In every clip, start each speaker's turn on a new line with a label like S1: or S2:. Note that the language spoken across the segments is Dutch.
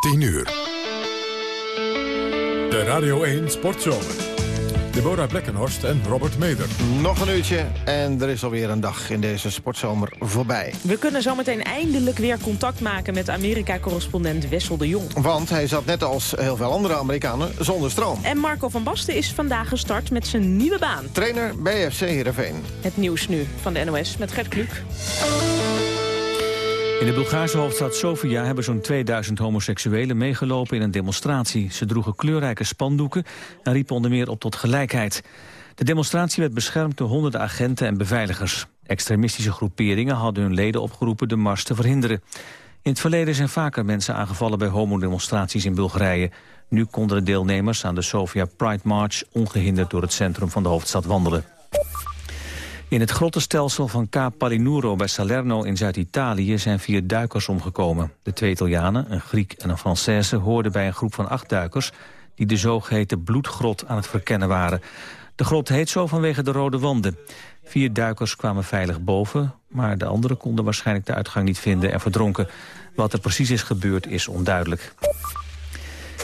S1: 10 uur. De Radio 1 Sportzomer. Deborah Blekkenhorst en Robert Meder.
S2: Nog een uurtje en er is alweer een dag in deze sportzomer voorbij.
S3: We kunnen zometeen eindelijk weer contact maken met Amerika-correspondent Wessel de Jong.
S2: Want hij zat net als heel veel andere Amerikanen zonder stroom.
S3: En Marco van Basten is vandaag gestart met zijn nieuwe baan.
S2: Trainer bij FC Heerenveen.
S3: Het nieuws nu van de NOS met Gert Kluk.
S4: In de Bulgaarse hoofdstad Sofia hebben zo'n 2000 homoseksuelen meegelopen in een demonstratie. Ze droegen kleurrijke spandoeken en riepen onder meer op tot gelijkheid. De demonstratie werd beschermd door honderden agenten en beveiligers. Extremistische groeperingen hadden hun leden opgeroepen de mars te verhinderen. In het verleden zijn vaker mensen aangevallen bij homodemonstraties in Bulgarije. Nu konden de deelnemers aan de Sofia Pride March ongehinderd door het centrum van de hoofdstad wandelen. In het grottenstelsel van Cape Palinuro bij Salerno in Zuid-Italië zijn vier duikers omgekomen. De twee Italianen, een Griek en een Française, hoorden bij een groep van acht duikers die de zogeheten bloedgrot aan het verkennen waren. De grot heet zo vanwege de rode wanden. Vier duikers kwamen veilig boven, maar de anderen konden waarschijnlijk de uitgang niet vinden en verdronken. Wat er precies is gebeurd is onduidelijk.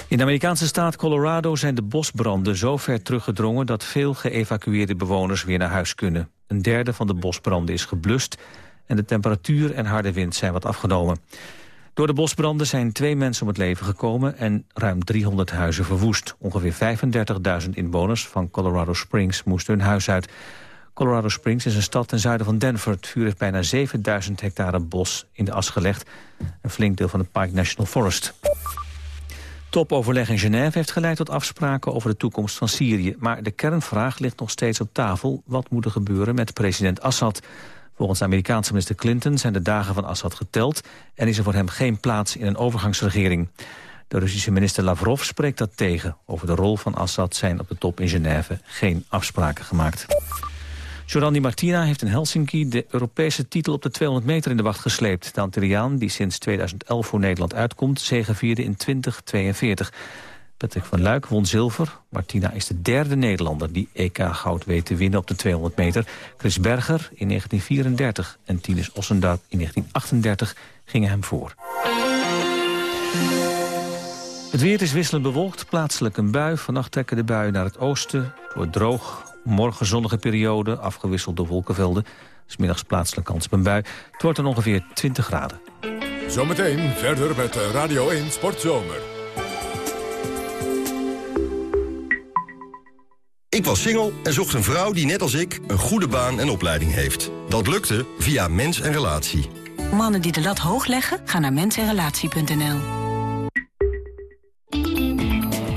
S4: In de Amerikaanse staat Colorado zijn de bosbranden zo ver teruggedrongen... dat veel geëvacueerde bewoners weer naar huis kunnen. Een derde van de bosbranden is geblust... en de temperatuur en harde wind zijn wat afgenomen. Door de bosbranden zijn twee mensen om het leven gekomen... en ruim 300 huizen verwoest. Ongeveer 35.000 inwoners van Colorado Springs moesten hun huis uit. Colorado Springs is een stad ten zuiden van Denver. Het vuur heeft bijna 7000 hectare bos in de as gelegd. Een flink deel van het Pike National Forest. Topoverleg in Genève heeft geleid tot afspraken over de toekomst van Syrië. Maar de kernvraag ligt nog steeds op tafel. Wat moet er gebeuren met president Assad? Volgens Amerikaanse minister Clinton zijn de dagen van Assad geteld... en is er voor hem geen plaats in een overgangsregering. De Russische minister Lavrov spreekt dat tegen. Over de rol van Assad zijn op de top in Genève geen afspraken gemaakt. Jorandi Martina heeft in Helsinki de Europese titel op de 200 meter in de wacht gesleept. De Antilliaan, die sinds 2011 voor Nederland uitkomt, zegevierde in 2042. Patrick van Luik won zilver. Martina is de derde Nederlander die EK-goud weet te winnen op de 200 meter. Chris Berger in 1934 en Tinus Ossendarp in 1938 gingen hem voor. Het weer is wisselend bewolkt, plaatselijk een bui. Vannacht trekken de buien naar het oosten. Het wordt droog, Morgen zonnige periode, afgewisseld door wolkenvelden. Smiddags plaatselijk kans op een bui. Het wordt dan ongeveer 20 graden.
S1: Zometeen verder met Radio 1 Sportzomer.
S5: Ik was single en zocht een vrouw die net als ik een goede baan en opleiding heeft. Dat lukte via Mens en Relatie.
S6: Mannen die de lat hoog leggen, gaan naar mensenrelatie.nl.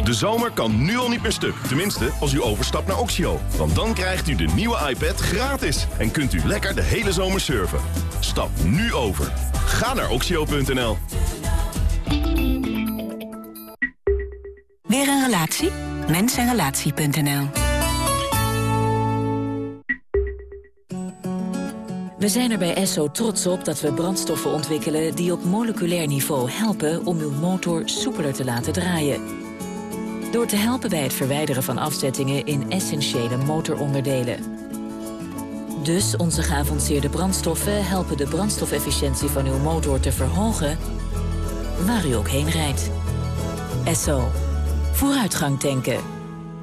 S7: De zomer kan nu al niet meer stuk. Tenminste, als u overstapt naar Oxio. Want dan krijgt u de nieuwe iPad gratis. En kunt u lekker de hele zomer surfen. Stap nu over. Ga naar oxio.nl.
S6: Weer een relatie? Mensenrelatie.nl
S8: We zijn er bij Esso trots op dat we brandstoffen ontwikkelen... die op moleculair niveau helpen om uw motor soepeler te laten draaien. Door te helpen bij het verwijderen van afzettingen in essentiële motoronderdelen. Dus onze geavanceerde brandstoffen helpen de brandstofefficiëntie van uw motor te verhogen... waar u ook heen rijdt. Esso. Vooruitgang tanken.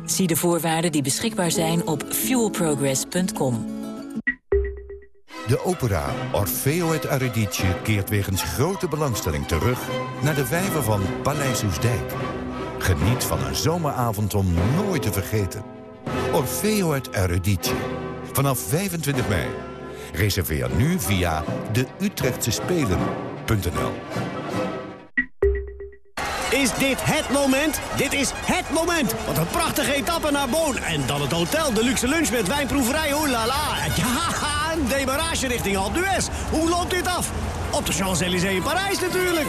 S8: Zie de voorwaarden die beschikbaar zijn op fuelprogress.com.
S9: De opera Orfeo et Eurydice keert wegens grote belangstelling terug... naar de vijver van Paleis Oesdijk. Geniet van een zomeravond om nooit te vergeten. Orfeo uit Eruditie. Vanaf 25 mei. Reserveer nu via de Utrechtse Spelen.nl.
S10: Is dit het moment? Dit is het moment! Wat een prachtige etappe naar Boon. En dan het hotel, de luxe lunch met wijnproeverij, oh la la. Ja, een demarage richting Alpe d'Huez. Hoe loopt dit af? Op de Champs-Élysées in Parijs natuurlijk.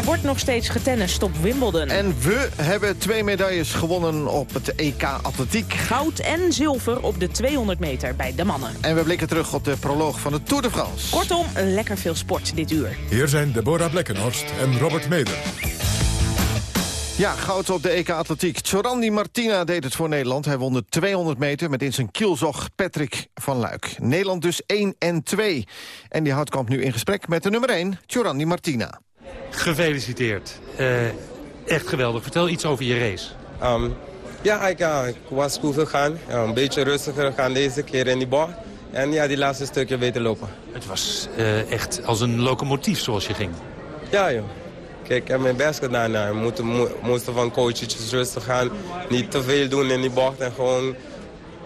S3: Er wordt nog steeds getennist op Wimbledon.
S2: En we hebben twee medailles gewonnen op het EK Atletiek.
S3: Goud en zilver op de 200 meter bij de mannen.
S2: En we blikken terug op de proloog van de Tour de France.
S3: Kortom, lekker veel sport dit uur.
S1: Hier zijn Deborah Blekkenhorst en Robert Meder.
S2: Ja, goud op de EK Atletiek. Tsorandi Martina deed het voor Nederland. Hij won de 200 meter met in zijn kielzog Patrick van Luik. Nederland dus 1 en 2. En die houtkamp nu in gesprek met de nummer 1, Tsorandi Martina.
S11: Gefeliciteerd. Uh, echt geweldig. Vertel iets over je race.
S12: Um, ja, ik, uh, ik, was goed gegaan. Uh, een beetje rustiger gegaan deze keer in die bocht. En ja, die laatste stukje weten lopen.
S11: Het was echt als een locomotief zoals je ging.
S12: Ja, joh. Kijk, ik heb mijn best gedaan. We moeten, moesten van coaches rustig gaan. Niet te veel doen in die bocht en gewoon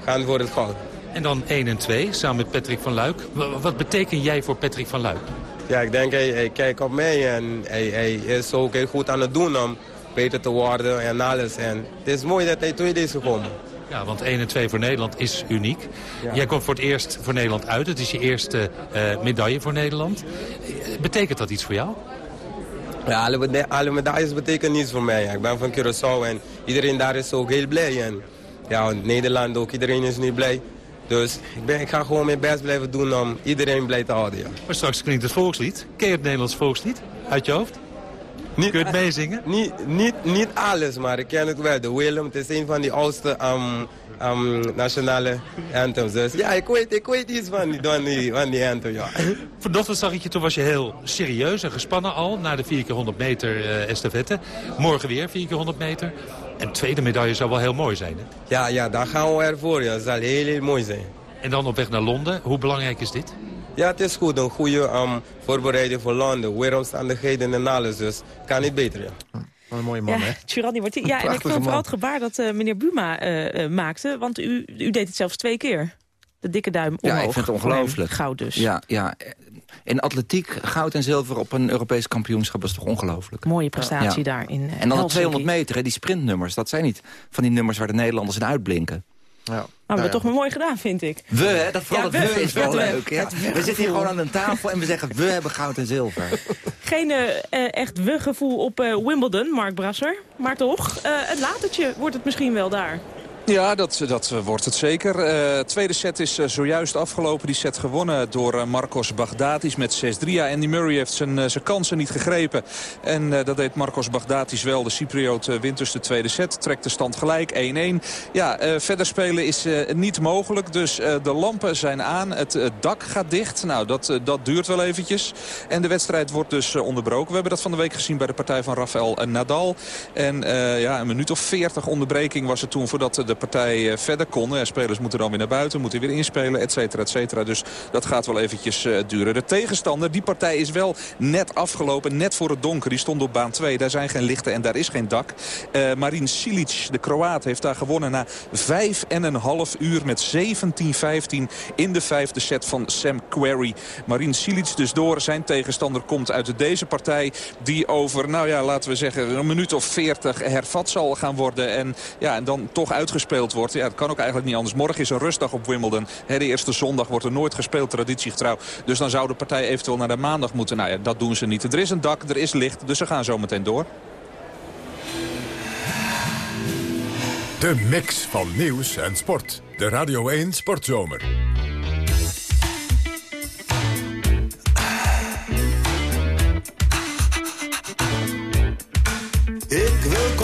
S12: gaan voor het goud.
S11: En dan 1 en 2, samen met Patrick van Luik. Wat betekent jij voor Patrick van Luik?
S12: Ja, ik denk, hij, hij kijkt op mij en hij, hij is ook heel goed aan het doen om beter te worden en alles. En het is mooi dat hij tweede is gekomen.
S11: Ja, want 1 en 2 voor Nederland is uniek. Jij komt voor het eerst voor Nederland uit. Het is je eerste uh, medaille voor Nederland. Betekent dat iets voor jou?
S12: Ja, alle, alle medailles betekenen niets voor mij. Ik ben van Curaçao en iedereen daar is ook heel blij. En ja, in Nederland ook, iedereen is nu blij. Dus ik, ben, ik ga gewoon mijn best blijven doen om iedereen blij te houden. Ja.
S11: Maar straks klinkt het volkslied. Ken je het Nederlands volkslied uit je hoofd? Niet, Kun je het meezingen?
S12: Niet, niet, niet alles, maar ik ken het wel. De Willem, het is een van die oudste um, um, nationale anthems. Dus ja, ik weet, ik weet iets van die, van die, van die anthem, ja.
S11: Vanochtend zag ik je, toen was je heel serieus en gespannen al... naar de 4 keer 100 meter uh, estafette. Morgen weer 4 keer 100 meter. En tweede medaille zou wel heel mooi zijn, hè?
S12: Ja, ja, daar gaan we ervoor. Ja. Dat zal heel, heel mooi zijn.
S11: En dan op weg naar Londen. Hoe belangrijk is dit?
S12: Ja, het is goed. Een goede um, voorbereiding voor Londen. Weeromstandigheden en alles. Dus kan niet beter, ja.
S2: een mooie man,
S3: ja,
S2: hè?
S3: Tjurani wordt Ja, en ik vond vooral het gebaar dat uh, meneer Buma uh, uh, maakte. Want u, u deed het zelfs twee keer. De dikke duim omhoog.
S13: Ja, ik vind het ongelooflijk.
S3: Goud dus.
S13: Ja, ja. In atletiek, goud en zilver op een Europees kampioenschap... is toch ongelooflijk.
S3: Mooie prestatie ja. daar in
S13: En dan de 200 meter, hè, die sprintnummers. Dat zijn niet van die nummers waar de Nederlanders in uitblinken.
S3: Ja. Nou, we hebben het toch maar mooi gedaan, vind ik.
S13: We, hè? Dat vooral ja, we, is wel leuk. Ja. We zitten hier gewoon aan een tafel en we zeggen we hebben goud en zilver.
S3: Geen uh, echt we-gevoel op uh, Wimbledon, Mark Brasser. Maar toch, uh, het latertje wordt het misschien wel daar.
S14: Ja, dat, dat wordt het zeker. Uh, tweede set is uh, zojuist afgelopen. Die set gewonnen door Marcos Baghdatis met 6-3. Ja, Andy Murray heeft zijn, zijn kansen niet gegrepen. En dat deed Marcos Baghdatis wel. De Cypriot wint dus de tweede set. Trekt de stand gelijk, 1-1. Ja, verder spelen is niet mogelijk. Dus de lampen zijn aan. Het dak gaat dicht. Nou, dat, dat duurt wel eventjes. En de wedstrijd wordt dus onderbroken. We hebben dat van de week gezien bij de partij van Rafael Nadal. En ja, een minuut of 40 onderbreking was het toen voordat de partij eh, verder kon. spelers moeten dan weer naar buiten, moeten weer inspelen, et cetera, et cetera. Dus dat gaat wel eventjes uh, duren. De tegenstander, die partij is wel net afgelopen, net voor het donker. Die stond op baan 2, daar zijn geen lichten en daar is geen dak. Uh, Marin Silic, de Kroaat, heeft daar gewonnen na vijf en een half uur met 17-15 in de vijfde set van Sam Querrey. Marin Silic dus door. Zijn tegenstander komt uit deze partij die over, nou ja, laten we zeggen, een minuut of 40 hervat zal gaan worden. En, ja, en dan toch uitgesproken gespeeld wordt. Ja, dat kan ook eigenlijk niet anders. Morgen is een rustdag op Wimbledon. de eerste zondag wordt er nooit gespeeld, traditiegetrouw. Dus dan zou de partij eventueel naar de maandag moeten. Nou ja, dat doen ze niet. Er is een dak, er is licht, dus ze gaan zo meteen door.
S1: De mix van nieuws en sport. De Radio 1 Sportzomer.
S15: Ik wil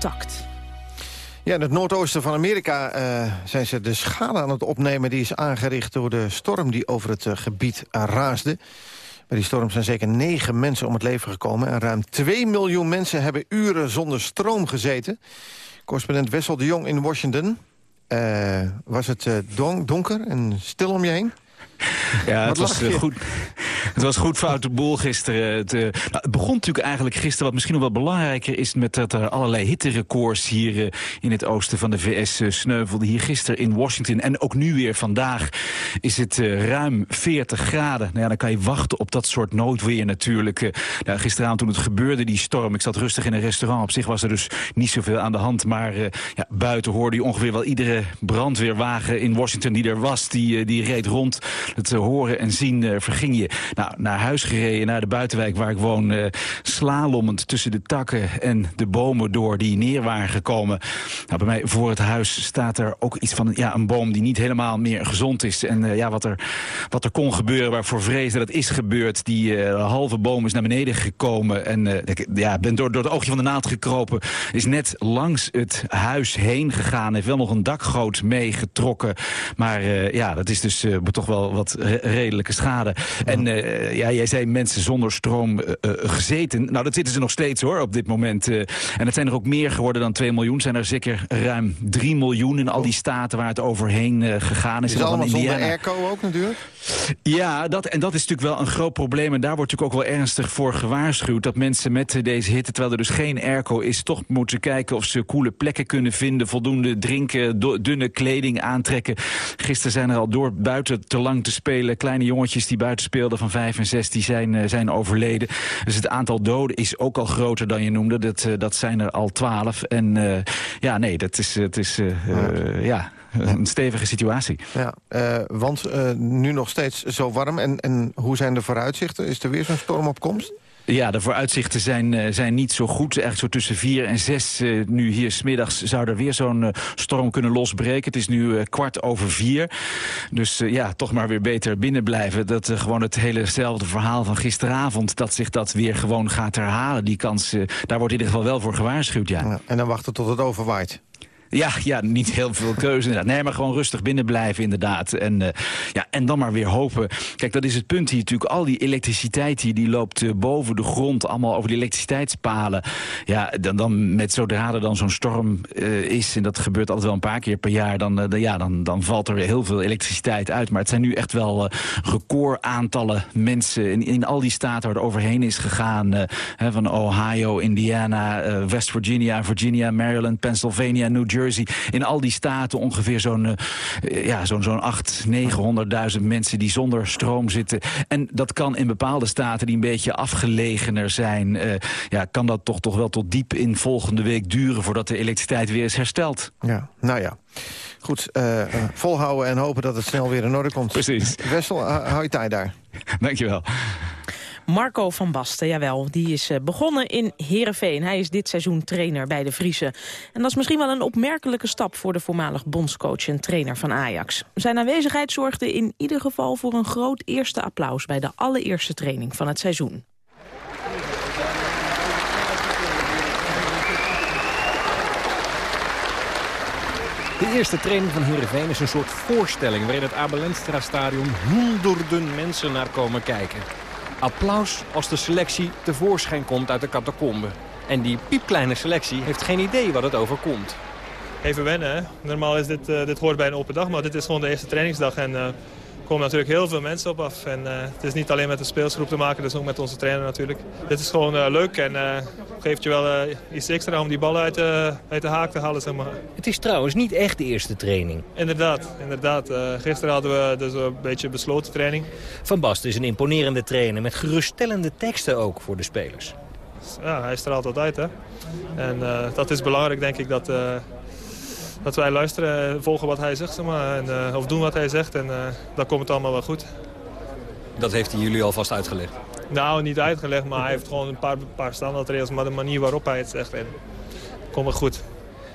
S15: contact.
S2: Ja, in het noordoosten van Amerika eh, zijn ze de schade aan het opnemen... die is aangericht door de storm die over het eh, gebied raasde. Bij die storm zijn zeker negen mensen om het leven gekomen... en ruim 2 miljoen mensen hebben uren zonder stroom gezeten. Correspondent Wessel de Jong in Washington. Eh, was het eh, don- donker en stil om je heen?
S16: Ja, het was, eh, goed, het was goed foute boel gisteren. Het, eh, nou, het begon natuurlijk eigenlijk gisteren, wat misschien nog wel belangrijker is... met dat er allerlei hitterecords hier eh, in het oosten van de VS eh, sneuvelden. Hier gisteren in Washington en ook nu weer vandaag is het ruim 40 graden. Nou ja, dan kan je wachten op dat soort noodweer natuurlijk. Nou, gisteravond toen het gebeurde, die storm, ik zat rustig in een restaurant. Op zich was er dus niet zoveel aan de hand. Maar ja, buiten hoorde je ongeveer wel iedere brandweerwagen in Washington die er was. Die, die reed rond. Het eh, horen en zien eh, verging je. Nou, naar huis gereden, naar de buitenwijk waar ik woon. eh slalommend tussen de takken en de bomen door die neer waren gekomen. Nou, bij mij voor het huis staat er ook iets van ja, een boom die niet helemaal meer gezond is. En ja, wat er, wat er kon gebeuren, waarvoor vreesde, dat is gebeurd. Die halve boom is naar beneden gekomen. En ik ja, ben door, door het oogje van de naald gekropen. Is net langs het huis heen gegaan. Heeft wel nog een dakgoot meegetrokken. Maar ja, dat is dus eh, toch wel wat re- redelijke schade. En eh, ja, jij zei mensen zonder stroom eh, eh, gezeten. Nou, dat zitten ze nog steeds hoor, op dit moment. en het zijn er ook meer geworden dan 2 miljoen. zijn er zeker ruim 3 miljoen in al die staten waar het overheen gegaan is.
S2: Is allemaal zonder airco ook natuurlijk?
S16: Ja, dat, en dat is natuurlijk wel een groot probleem. En daar wordt natuurlijk ook wel ernstig voor gewaarschuwd. Dat mensen met deze hitte, terwijl er dus geen airco is... toch moeten kijken of ze koele plekken kunnen vinden. Voldoende drinken, dunne kleding aantrekken. Gisteren zijn er al door buiten te lang te spelen... kleine jongetjes die buiten speelden van 5 en 6, die zijn, eh, zijn overleden. Dus het aantal doden is ook al groter dan je noemde. Dat, eh, dat zijn er al 12. En eh, ja, nee, dat is, het is ja, een stevige situatie.
S2: Ja, want nu nog steeds zo warm. En, en hoe zijn de vooruitzichten? Is er weer zo'n storm op komst?
S16: Ja, de vooruitzichten zijn, eh, zijn niet zo goed. Echt zo tussen vier en zes, eh, nu hier smiddags, zou er weer zo'n eh, storm kunnen losbreken. Het is nu kwart over vier. Dus ja, toch maar weer beter binnen blijven. Dat gewoon het helezelfde verhaal van gisteravond... dat zich dat weer gewoon gaat herhalen. Die kans, daar wordt in ieder geval wel voor gewaarschuwd, ja.
S2: Ja, en dan wachten tot het overwaait.
S16: Ja, ja, niet heel veel keuze inderdaad. Nee, maar gewoon rustig binnen blijven inderdaad. En, eh, ja, en dan maar weer hopen. Kijk, dat is het punt hier natuurlijk. Al die elektriciteit hier, die loopt eh, boven de grond. Allemaal over die elektriciteitspalen. Ja, dan, dan met zodra er dan zo'n storm eh, is... en dat gebeurt altijd wel een paar keer per jaar... dan, ja, dan, dan valt er weer heel veel elektriciteit uit. Maar het zijn nu echt wel eh, recordaantallen mensen... In, in al die staten waar het overheen is gegaan. hè, van Ohio, Indiana, West Virginia, Virginia, Maryland, Pennsylvania, New Jersey... Jersey. In al die staten ongeveer zo'n ja, zo'n zo'n 8, 900.000 mensen die zonder stroom zitten. En dat kan in bepaalde staten die een beetje afgelegener zijn... ja, kan dat toch, toch wel tot diep in volgende week duren... voordat de elektriciteit weer is hersteld.
S2: Ja, nou ja. Goed, uh, volhouden en hopen dat het snel weer in orde komt.
S16: Precies.
S2: Wessel, hou je tijd daar.
S16: Dankjewel.
S3: Marco van Basten, jawel, die is eh, begonnen in Heerenveen. Hij is dit seizoen trainer bij de Friese. En dat is misschien wel een opmerkelijke stap voor de voormalig bondscoach en trainer van Ajax. Zijn aanwezigheid zorgde in ieder geval voor een groot eerste applaus bij de allereerste training van het seizoen.
S17: De eerste training van Heerenveen is een soort voorstelling... waarin het Abelenstra stadion honderden mensen naar komen kijken. Applaus als de selectie tevoorschijn komt uit de catacombe. En die piepkleine selectie heeft geen idee wat het overkomt.
S18: Even wennen, hè? Normaal is dit, uh, dit hoort bij een open dag, maar dit is gewoon de eerste trainingsdag. En uh, komen natuurlijk heel veel mensen op af. En uh, het is niet alleen met de speelsgroep te maken, dus ook met onze trainer natuurlijk. Dit is gewoon uh, leuk en uh, geeft je wel iets extra om die ballen uit de, uit de haak te halen. Zeg maar.
S17: Het is trouwens niet echt de eerste training.
S18: Inderdaad, inderdaad. gisteren hadden we dus een beetje besloten training.
S17: Van Bast is een imponerende trainer met geruststellende teksten ook voor de spelers.
S18: Ja, hij straalt altijd hè. En dat is belangrijk denk ik dat dat wij luisteren en volgen wat hij zegt. Zeg maar, en, uh, of doen wat hij zegt. En uh, dan komt het allemaal wel goed.
S17: Dat heeft hij jullie alvast uitgelegd?
S18: Nou, niet uitgelegd, maar hij heeft gewoon een paar, paar standaardregels. Maar de manier waarop hij het zegt, en, komt wel goed.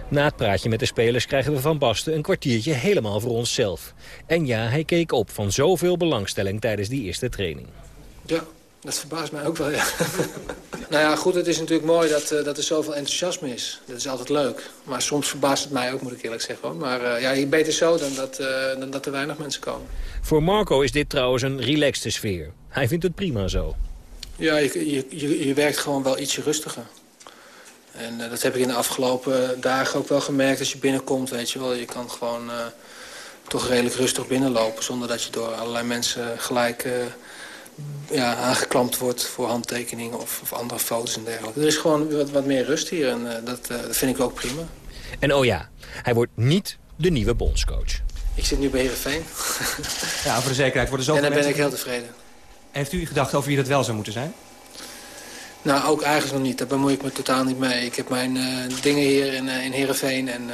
S17: Na het praatje met de spelers krijgen we van Basten een kwartiertje helemaal voor onszelf. En ja, hij keek op van zoveel belangstelling tijdens die eerste training.
S19: Ja, dat verbaast mij ook wel, ja. nou ja, goed, het is natuurlijk mooi dat, uh, dat er zoveel enthousiasme is. Dat is altijd leuk. Maar soms verbaast het mij ook, moet ik eerlijk zeggen. Maar uh, ja, beter zo dan dat, uh, dan dat er weinig mensen komen.
S17: Voor Marco is dit trouwens een relaxte sfeer. Hij vindt het prima zo.
S19: Ja, je, je, je, je werkt gewoon wel ietsje rustiger. En dat heb ik in de afgelopen dagen ook wel gemerkt als je binnenkomt, weet je wel. Je kan gewoon toch redelijk rustig binnenlopen... zonder dat je door allerlei mensen gelijk ja, aangeklampt wordt voor handtekeningen of, of, andere foto's en dergelijke. Er is gewoon wat, wat meer rust hier en uh, dat, uh, dat vind ik ook prima.
S17: En oh ja, hij wordt niet de nieuwe bondscoach.
S19: Ik zit nu bij Heerenveen.
S17: ja, voor de zekerheid worden zoveel
S19: En daar ben ik heel tevreden.
S17: Heeft u gedacht over wie dat wel zou moeten zijn?
S19: Nou, ook eigenlijk nog niet. Daar bemoei ik me totaal niet mee. Ik heb mijn uh, dingen hier in, in Heerenveen en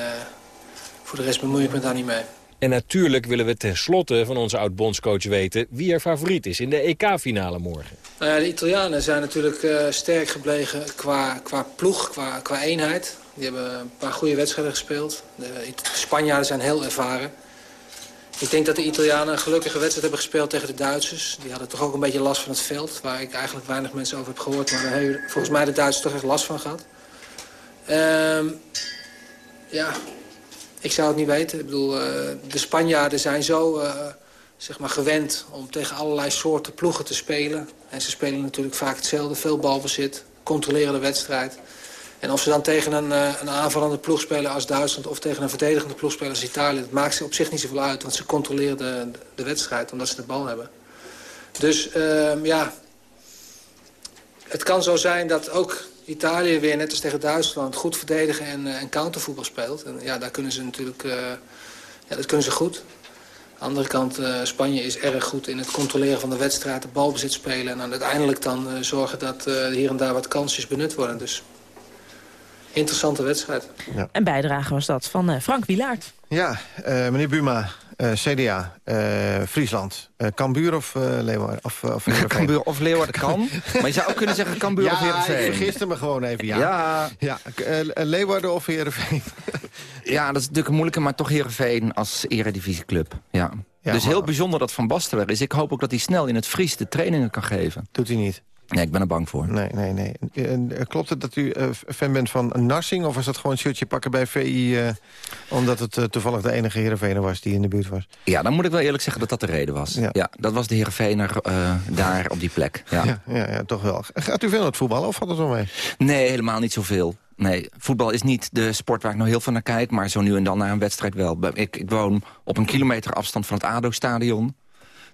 S19: voor de rest bemoei ik me daar niet mee.
S17: En natuurlijk willen we tenslotte van onze oud-bondscoach weten... wie er favoriet is in de EK-finale morgen.
S19: Nou ja, de Italianen zijn natuurlijk uh, sterk gebleven qua, qua ploeg, qua, qua eenheid. Die hebben een paar goede wedstrijden gespeeld. De Spanjaarden zijn heel ervaren. Ik denk dat de Italianen een gelukkige wedstrijd hebben gespeeld tegen de Duitsers. Die hadden toch ook een beetje last van het veld. Waar ik eigenlijk weinig mensen over heb gehoord. Maar daar hebben volgens mij de Duitsers toch echt last van gehad. Um, ja, ik zou het niet weten. Ik bedoel, uh, de Spanjaarden zijn zo uh, zeg maar gewend om tegen allerlei soorten ploegen te spelen. En ze spelen natuurlijk vaak hetzelfde. Veel balbezit, controleren de wedstrijd. En of ze dan tegen een, uh, een aanvallende ploeg spelen als Duitsland... of tegen een verdedigende ploeg spelen als Italië... dat maakt ze op zich niet zoveel uit, want ze controleren de, de wedstrijd... omdat ze de bal hebben. Dus ehm, ja, het kan zo zijn dat ook Italië weer, net als tegen Duitsland, goed verdedigen en, uh, en countervoetbal speelt. En ja, daar kunnen ze natuurlijk, uh, ja, dat kunnen ze goed. Aan de andere kant, uh, Spanje is erg goed in het controleren van de wedstrijd, de balbezit spelen. En dan uiteindelijk dan zorgen dat hier en daar wat kansjes benut worden. Dus interessante wedstrijd.
S3: Ja. Een bijdrage was dat van Frank Wilaert.
S2: Ja, meneer Buma, uh, CDA, uh, Friesland, uh, Cambuur of Leeuwarden? Of, of
S13: Cambuur of Leeuwarden kan. maar je zou ook kunnen zeggen Cambuur
S2: ja,
S13: of Heerenveen.
S2: Ja, vergiste me gewoon even. Ja,
S13: ja.
S2: ja Leeuwarden of Heerenveen?
S13: ja, dat is natuurlijk een moeilijke, maar toch Heerenveen als eredivisieclub. Ja. Ja, dus maar... heel bijzonder dat Van Basten er is. Ik hoop ook dat hij snel in het Fries de trainingen kan geven.
S2: Doet hij niet?
S13: Nee, ik ben er bang voor.
S2: Nee, nee, nee. En, klopt het dat u uh, fan bent van Narsing? Of was dat gewoon een shirtje pakken bij VI... Uh, omdat het uh, toevallig de enige Heerenveener was die in de buurt was?
S13: Ja, dan moet ik wel eerlijk zeggen dat dat de reden was. Ja, ja dat was de Heerenveener daar op die plek. Ja.
S2: Ja, ja, ja, toch wel. Gaat u veel naar het voetballen of valt het wel mee?
S13: Nee, helemaal niet zoveel. Nee, voetbal is niet de sport waar ik nou heel veel naar kijk... maar zo nu en dan naar een wedstrijd wel. Ik, ik woon op een kilometer afstand van het ADO-stadion.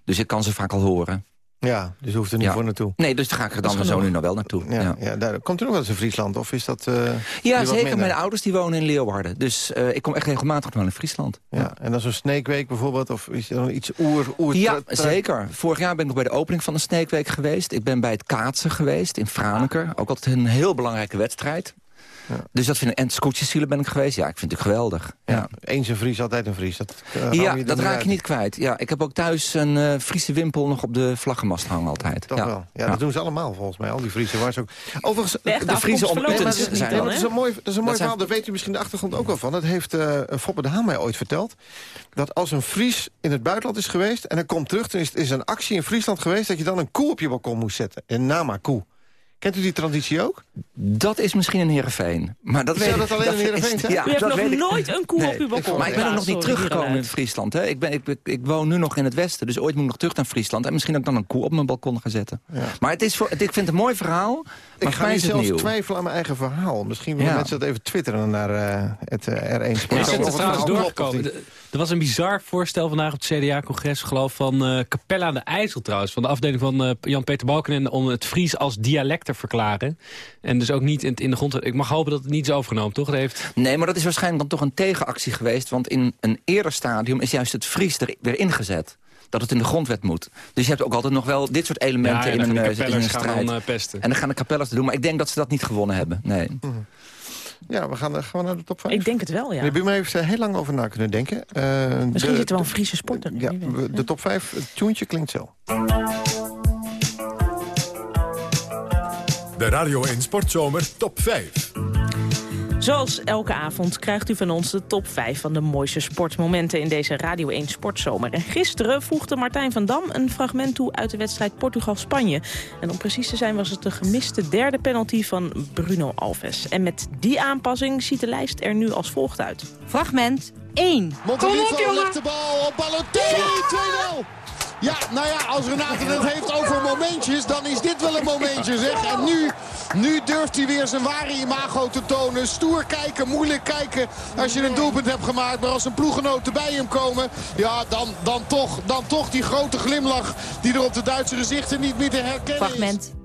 S13: Dus ik kan ze vaak al horen.
S2: Ja, dus hoeft er niet
S13: Ja.
S2: voor naartoe.
S13: Nee, dus daar ga ik er dan zo nu nog wel naartoe.
S2: Ja,
S13: Ja.
S2: ja. daar, komt u nog wel eens in Friesland? Of is dat... eh,
S13: Ja, zeker. Mijn ouders die wonen in Leeuwarden. Dus eh, ik kom echt regelmatig wel in Friesland.
S2: Ja, en dan zo'n Sneekweek bijvoorbeeld? Of is er nog iets oer... oer
S13: Ja, zeker. Vorig jaar ben ik nog bij de opening van de Sneekweek geweest. Ik ben bij het kaatsen geweest in Franeker. Ook altijd een heel belangrijke wedstrijd. Dus dat vind ik, en scootjesielen ben ik geweest. Ja, ik vind het geweldig. Ja,
S2: Eens een Fries, altijd een Fries. Dat, eh,
S13: ja dat raak
S2: uit.
S13: je niet kwijt. Ja, ik heb ook thuis een eh Friese wimpel nog op de vlaggenmast hangen altijd.
S2: Toch
S13: ja.
S2: wel. Ja, dat doen ze allemaal volgens mij. Al die Friese waar ze ook... Overigens,
S3: De
S13: Friese om-
S3: niet
S13: zijn
S3: dan,
S2: dat is een mooi, dat is een mooi
S13: Dat zijn-
S2: verhaal, daar weet u misschien de achtergrond ook wel van. Dat heeft eh Foppe de Haan mij ooit verteld. Dat als een Fries in het buitenland is geweest... en hij komt terug, dan is, is een actie in Friesland geweest... dat je dan een koe op je balkon moest zetten. Een nama-koe. Kent u die traditie ook?
S13: Dat is misschien een Heerenveen. Maar dat
S2: Zou
S13: weet
S2: dat
S13: ik,
S2: alleen in
S13: is-
S2: Heerenveen zijn?
S13: Ja,
S3: U hebt nog
S13: weet ik.
S3: nooit een koe op uw balkon
S13: Maar ik ben nog niet teruggekomen in Friesland. Hè. Ik, ben, ik, ik woon nu nog in het westen, dus ooit moet ik nog terug naar Friesland. En misschien ook dan een koe op mijn balkon gaan zetten. Maar het is voor, het- ik vind het een mooi verhaal, maar
S2: Ik ga
S13: is het
S2: zelfs
S13: nieuw.
S2: twijfelen aan mijn eigen verhaal. Misschien willen
S13: Ja.
S2: mensen dat even twitteren naar eh, het eh, R1 Sport. Of
S17: er
S2: het
S17: trouwens doorgekomen. Er was een bizar voorstel vandaag op het CDA-congres, geloof van eh Capella aan de IJssel trouwens. Van de afdeling van eh, Jan-Peter Balkenende om het Fries als dialect te verklaren. En dus ook niet in, in de grond. Ik mag hopen dat het niet is overgenomen, toch? Het heeft...
S13: Nee, maar dat is waarschijnlijk dan toch een tegenactie geweest. Want in een eerder stadium is juist het Fries er weer ingezet. Dat het in de grondwet moet. Dus je hebt ook altijd nog wel dit soort elementen
S17: Ja, ja,
S13: in, een, in een
S17: gaan
S13: strijd.
S17: dan, eh, pesten.
S13: En dan gaan de kapellers doen. Maar ik denk dat ze dat niet gewonnen hebben. Nee.
S2: Ja, we gaan, gaan we naar de top 5.
S3: Ik denk het wel, ja.
S2: Meneer Buma heeft er heel lang over na kunnen denken. Eh,
S3: Misschien
S2: de-
S3: zit er wel een Friese sporter.
S2: Ja, de top 5, het tuentje klinkt zo.
S1: De Radio 1 Sportzomer top 5.
S3: Zoals elke avond krijgt u van ons de top 5 van de mooiste sportmomenten in deze Radio 1 Sportzomer. En gisteren voegde Martijn van Dam een fragment toe uit de wedstrijd Portugal-Spanje. En om precies te zijn was het de gemiste derde penalty van Bruno Alves. En met die aanpassing ziet de lijst er nu als volgt uit.
S20: Fragment 1.
S21: Montelifo legt de bal op Balotelli, 2-0. Ja, nou ja, als Renate het heeft over momentjes, dan is dit wel een momentje, zeg. En nu, nu durft hij weer zijn ware imago te tonen. Stoer kijken, moeilijk kijken als je een doelpunt hebt gemaakt. Maar als een ploeggenoten bij hem komen, ja, dan, dan, toch, dan toch die grote glimlach... die er op de Duitse gezichten niet meer te herkennen is.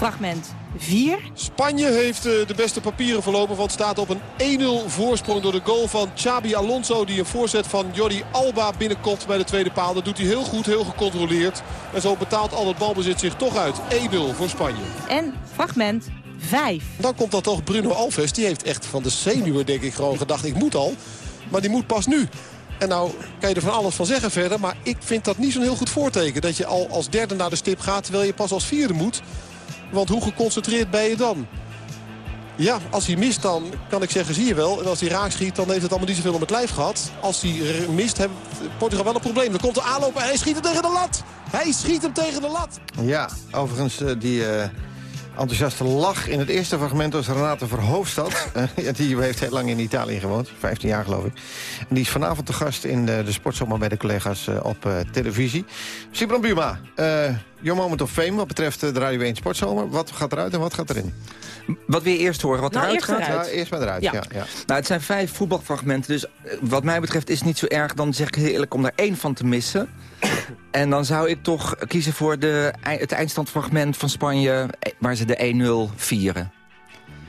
S20: Fragment 4.
S21: Spanje heeft eh, de beste papieren verlopen. Want staat op een 1-0 voorsprong door de goal van Xabi Alonso. Die een voorzet van Jordi Alba binnenkomt bij de tweede paal. Dat doet hij heel goed, heel gecontroleerd. En zo betaalt al het balbezit zich toch uit. 1-0 voor Spanje.
S20: En fragment 5.
S21: Dan komt dan toch Bruno Alves. Die heeft echt van de zenuwen denk ik gewoon gedacht. Ik moet al. Maar die moet pas nu. En nou kan je er van alles van zeggen verder. Maar ik vind dat niet zo'n heel goed voorteken. Dat je al als derde naar de stip gaat. Terwijl je pas als vierde moet. Want hoe geconcentreerd ben je dan? Ja, als hij mist dan kan ik zeggen zie je wel. En als hij raak schiet dan heeft het allemaal niet zoveel om het lijf gehad. Als hij mist heeft Portugal wel een probleem. Dan komt de aanloop en hij schiet hem tegen de lat. Hij schiet hem tegen de lat.
S2: Ja, overigens eh, die eh, enthousiaste lach in het eerste fragment was Renate Verhoofdstad. Eh, die heeft heel lang in Italië gewoond, 15 jaar geloof ik. En die is vanavond te gast in de, de sportzomer bij de collega's eh, op eh, televisie. Sibran Buma, eh your moment of fame wat betreft de Radio 1 Sportzomer. Wat gaat eruit en wat gaat erin?
S13: Wat weer eerst horen, wat
S3: Nou,
S13: eruit
S3: eerst
S13: gaat?
S3: eruit.
S2: Ja, eerst maar eruit, ja. ja,
S13: Nou, het zijn vijf voetbalfragmenten, dus wat mij betreft is het niet zo erg. Dan zeg ik heel eerlijk om daar één van te missen. en dan zou ik toch kiezen voor de, het eindstandfragment van Spanje... eh, waar ze de 1-0 vieren.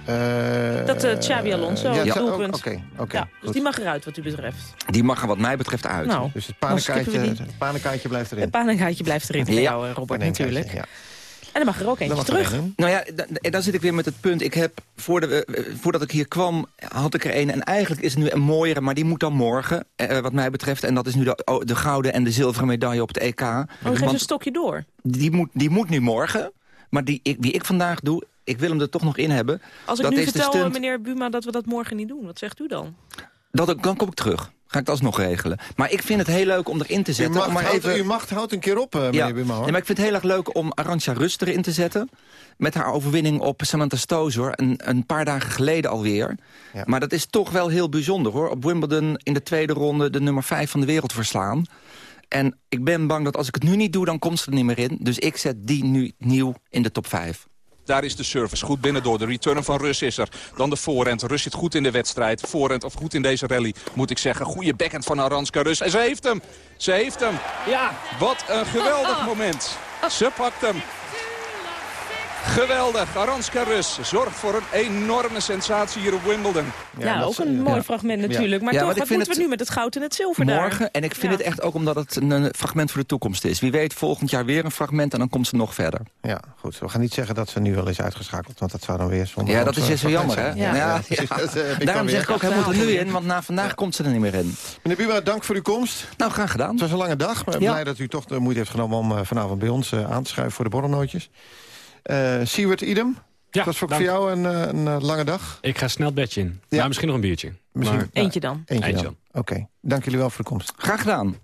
S2: Eh,
S3: Dat uh, Xabi Alonso,
S2: ja,
S3: doelpunt.
S2: oké.
S3: ja, dus die mag eruit wat u betreft.
S13: Die mag er wat mij betreft uit.
S3: Nou,
S2: Dus het panenkaartje,
S3: die.
S2: het panenkaartje blijft erin.
S3: Het panenkaartje blijft erin voor
S13: Ja.
S3: jou, eh, Robert, natuurlijk. En dan mag er ook eentje
S2: er
S3: terug.
S13: Nou ja, da- da- dan zit ik weer met het punt. Ik heb, voor de, eh, voordat ik hier kwam, had ik er een. En eigenlijk is het nu een mooiere, maar die moet dan morgen, eh, wat mij betreft. En dat is nu de, oh, de gouden en de zilveren medaille op het EK.
S3: Oh, geef
S13: Want
S3: een stokje door.
S13: die, moet, die moet nu morgen. Maar die, ik, die ik vandaag doe, ik wil hem er toch nog in hebben.
S3: Als ik
S13: dat
S3: nu vertel,
S13: stunt-
S3: meneer Buma, dat we dat morgen niet doen, wat zegt u dan?
S13: Dat, dan kom ik terug.
S22: Ga ik het alsnog regelen. Maar ik vind het heel leuk om erin te
S2: U
S22: zetten.
S2: macht,
S22: maar
S2: houdt,
S22: even...
S2: u macht houdt een keer op, uh, meneer.
S22: Nee, maar ik vind het heel erg leuk om Arantxa Rust erin te zetten. Met haar overwinning op Samantha Stosur. Een, een paar dagen geleden alweer. Ja. Maar dat is toch wel heel bijzonder hoor. Op Wimbledon in de tweede ronde de nummer 5 van de wereld verslaan. En ik ben bang dat als ik het nu niet doe, dan komt ze er niet meer in. Dus ik zet die nu nieuw in de top 5.
S14: Daar is de service goed binnen door. De return van Rus is er. Dan de voorhand. Rus zit goed in de wedstrijd. Voorhand of goed in deze rally, moet ik zeggen. Goede backhand van Aranska Rus. En ze heeft hem. Ze heeft hem.
S17: Ja.
S14: Wat een geweldig moment. Ze pakt hem. Geweldig. Aranska Rus zorgt voor een enorme sensatie hier op Wimbledon.
S3: Ja, ja ook een mooi ja. fragment natuurlijk. Maar ja, toch, wat moeten
S22: het
S3: we nu met het goud en het zilver
S22: Morgen,
S3: daar?
S22: en ik vind het echt ook omdat het een, fragment voor de toekomst is. Wie weet volgend jaar weer een fragment en dan komt ze nog verder.
S2: Ja, goed. We gaan niet zeggen dat ze nu wel is uitgeschakeld. Want dat zou dan weer zonder...
S22: Ja, dat is zo jammer, hè?
S2: Ja.
S22: Ja, Daarom zeg ik ook, hij moet er nu in, want na vandaag komt ze er niet meer in.
S2: Meneer Buma, dank voor uw komst.
S22: Nou, graag gedaan.
S2: Het was een lange dag. Maar blij dat u toch de moeite heeft genomen om vanavond bij ons aan te schuiven voor de borrelnootjes. Uh, Siewert Idem, ja, dat was ook voor jou een, een, een, lange dag.
S17: Ik ga snel bedje in. Ja. Maar misschien nog een biertje.
S3: Misschien, maar, eentje dan.
S2: Eentje, eentje dan. dan. Oké, okay. dank jullie wel voor de komst.
S22: Graag gedaan.